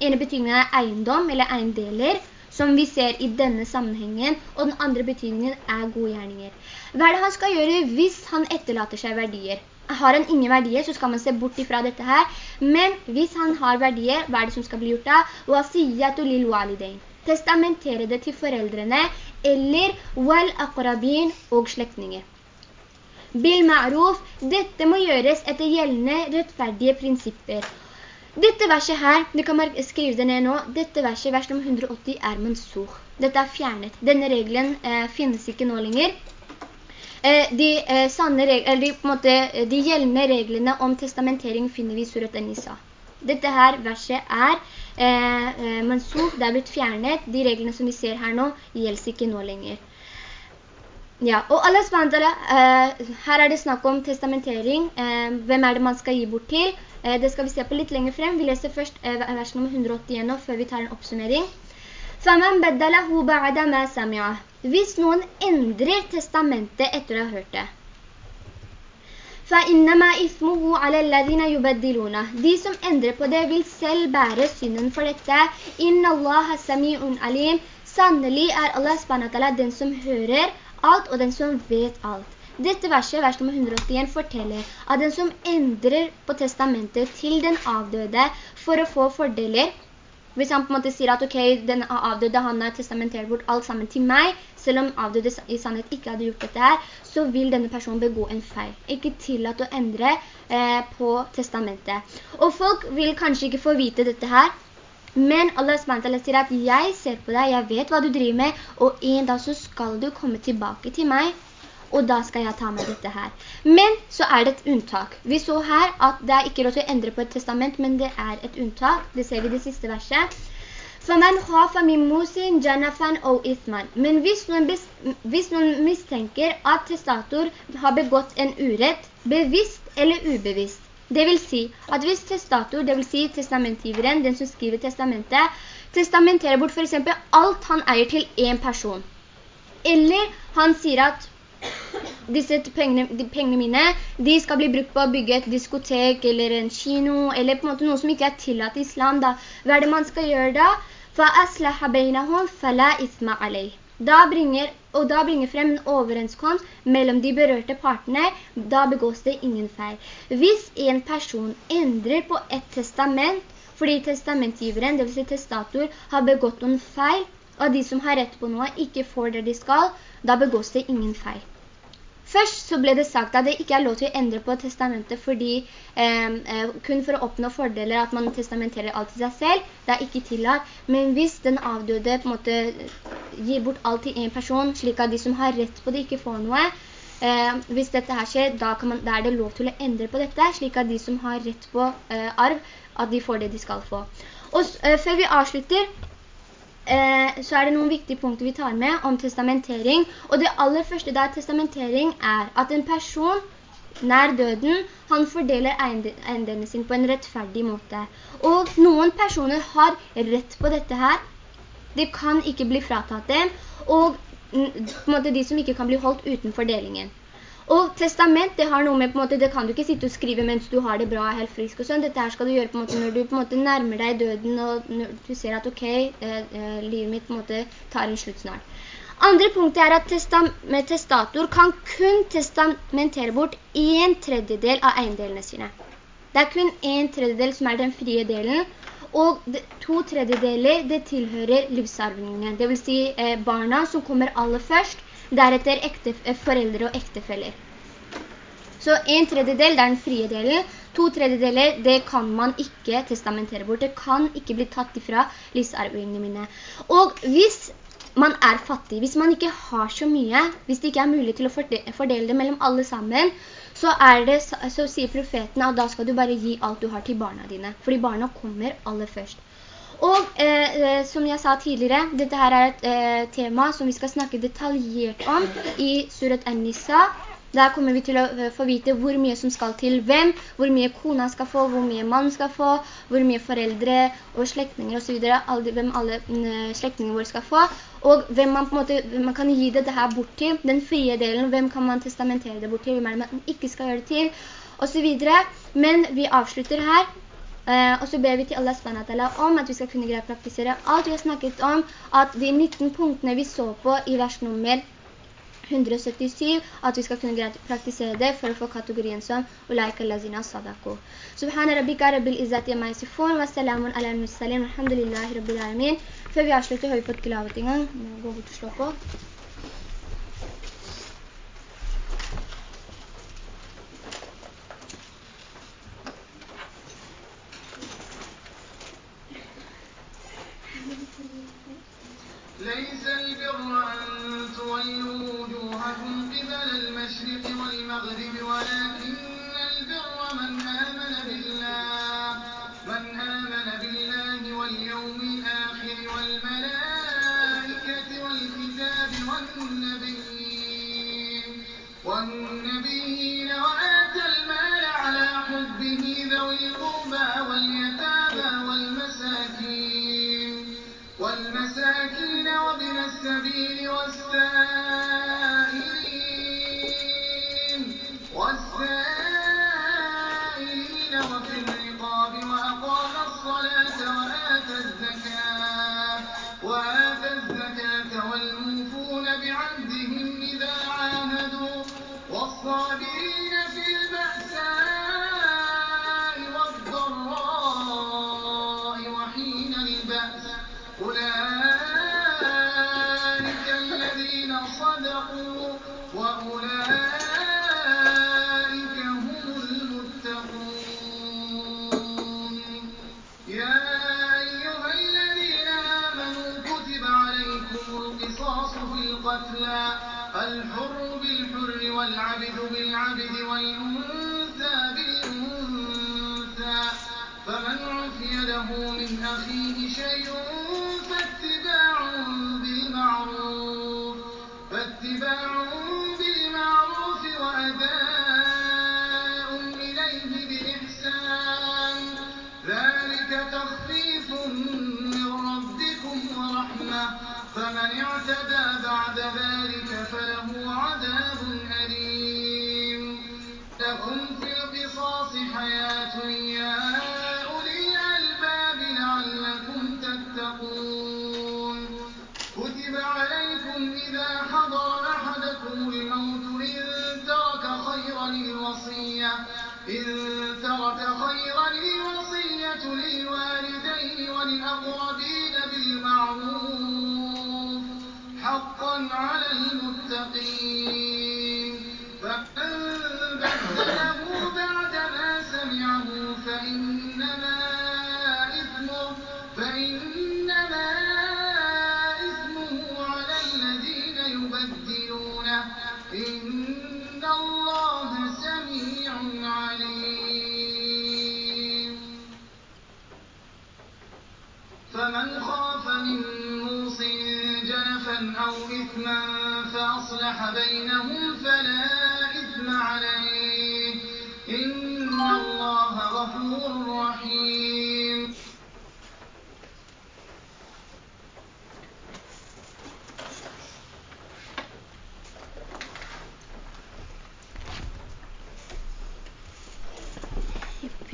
ene betydningen er eiendom eller eiendeler, som vi ser i denne sammenhengen, og den andre betydningen er gode gjerninger. Hva er det han skal gjøre hvis han etterlater seg verdier? Har han ingen verdier, så skal man se bort ifra dette her. Men hvis han har verdier, hva er det som skal bli gjort da? «Wasiyatu lil walidein» testamentere det til foreldrene, eller aqrabin og slektninger. Bil ma'ruf, dette må gjøres etter gjeldende rettferdige prinsipper. Dette verset her, du kan skrive det ned nå, dette verset, vers nummer 180, er mansur. Dette er fjernet. Denne regelen eh, finnes ikke nå lenger. Eh, de, eh, regler, de, måte, de, gjeldende reglene om testamentering finner vi i Surat An-Nisa. Dette her verset er eh, eh mansur, det er blitt fjernet. De reglene som vi ser her nå, gjelder ikke nå lenger. Ja, og Allah SWT, eh, her er det snakk om testamentering. Eh, hvem er det man skal gi bort til? Eh, det skal vi se på litt lenger frem. Vi leser først eh, vers nummer 181 nå, før vi tar en oppsummering. Hvis noen endrer testamentet etter å ha hørt det. De som endrer på det vil selv bære synden for dette. Inna Allah sami'un alim. Sannelig er Allah SWT den som hører alt, og den som vet alt. Dette verset, vers nummer 181, forteller at den som endrer på testamentet til den avdøde for å få fordeler, hvis han på en måte sier at ok, den avdøde han har testamentert bort alt sammen til meg, selv om avdøde i sannhet ikke hadde gjort dette her, så vil denne personen begå en feil. Ikke tillatt å endre eh, på testamentet. Og folk vil kanskje ikke få vite dette her, men Allah SWT sier at jeg ser på deg, jeg vet hva du driver med, og en dag så skal du komme tilbake til meg, og da skal jeg ta med dette her. Men så er det et unntak. Vi så her at det er ikke lov til å endre på et testament, men det er et unntak. Det ser vi i det siste verset. Men hvis noen, hvis noen mistenker at testator har begått en urett, bevisst eller ubevisst, det vil si at hvis testator, det vil si testamentgiveren, den som skriver testamentet, testamenterer bort for eksempel alt han eier til en person. Eller han sier at disse pengene, de pengene mine, de skal bli brukt på å bygge et diskotek eller en kino, eller på en måte noe som ikke er tillatt i islam da. Hva er det man skal gjøre da? فَأَسْلَحَ بَيْنَهُمْ فَلَا إِثْمَ عَلَيْهِ da bringer, og da bringer frem en overenskomst mellom de berørte partene, da begås det ingen feil. Hvis en person endrer på et testament, fordi testamentgiveren, det vil si testator, har begått noen feil, og de som har rett på noe ikke får det de skal, da begås det ingen feil. Først så ble det sagt at det ikke er lov til å endre på testamentet fordi eh, eh, kun for å oppnå fordeler at man testamenterer alt til seg selv, det er ikke tillatt. Men hvis den avdøde på en måte gir bort alt til en person, slik at de som har rett på det ikke får noe, eh, hvis dette her skjer, da, man, da, er det lov til å endre på dette, slik at de som har rett på eh, arv, at de får det de skal få. Og eh, før vi avslutter, så er det noen viktige punkter vi tar med om testamentering. Og det aller første da testamentering er at en person nær døden, han fordeler eiendelene sin på en rettferdig måte. Og noen personer har rett på dette her. Det kan ikke bli fratatt dem, og de som ikke kan bli holdt uten fordelingen. Og testament, det har noe med, på en måte, det kan du ikke sitte og skrive mens du har det bra, helt frisk og sånn. Dette her skal du gjøre på en måte når du på en måte nærmer deg døden, og du ser at ok, eh, eh, livet mitt på en måte tar en slutt snart. Andre punktet er at testator kan kun testamentere bort en tredjedel av eiendelene sine. Det er kun en tredjedel som er den frie delen, og to tredjedeler det tilhører livsarvingene. Det vil si eh, barna som kommer aller først, deretter eh, foreldre og ektefeller. Så en tredjedel, det er den frie delen. To tredjedeler, det kan man ikke testamentere bort. Det kan ikke bli tatt ifra livsarvingene mine. Og hvis man er fattig, hvis man ikke har så mye, hvis det ikke er mulig til å fordele det mellom alle sammen, så det, så sier profeten at da skal du bare gi alt du har til barna dine. Fordi barna kommer aller først. Og eh, eh, som jeg sa tidligere, dette her er et eh, tema som vi skal snakke detaljert om i Surat An-Nisa. Der kommer vi til å eh, få vite hvor mye som skal til hvem, hvor mye kona skal få, hvor mye mann skal få, hvor mye foreldre og slektninger og så videre, alle, hvem alle mm, slektningene våre skal få, og hvem man, måte, hvem man kan gi det, det her bort til, den frie delen, hvem kan man testamentere det bort til, hvem er det man ikke skal gjøre det til, og så videre. Men vi avslutter her og så ber vi til Allah SWT om at vi skal kunne greie å praktisere alt vi har snakket om, at de 19 punktene vi så på i vers nummer 177 at vi skal kunne praktisere det for å få kategorien som «Ulaika lazina sadaku». Subhana rabbika rabbil izzati amma yasifun, wa ala al-mussalim, alhamdulillahi rabbil alamin. Før vi avslutter har vi fått tilavet en gang. Må gå bort og slå på. أن تولوا وجوهكم قبل المشرق والمغرب ولكن البر من آمن بالله من آمن بالله واليوم الآخر والملائكة والكتاب والنبيين والنبيين وآتى المال على حبه ذوي القربى واليتامى والمساكين والمساكين وابن السبيل والسائلين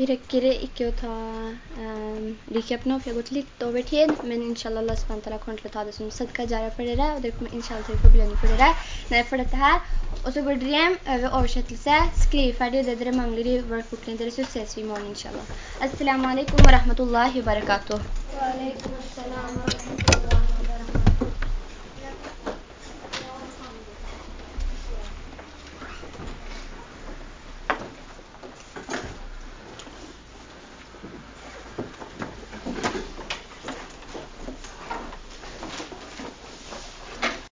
Vi rekker ikke å ta eh, um, recap nå, for jeg har gått litt over tid, men inshallah Allah SWT kommer til å ta det som sadka jara for dere, og dere kommer inshallah til å få belønning for dere, nei, for dette her. Og så går dere hjem, øver oversettelse, skriver ferdig det dere mangler i workbookene deres, så ses vi i morgen inshallah. Assalamu alaikum wa rahmatullahi wa barakatuh. Wa alaikum.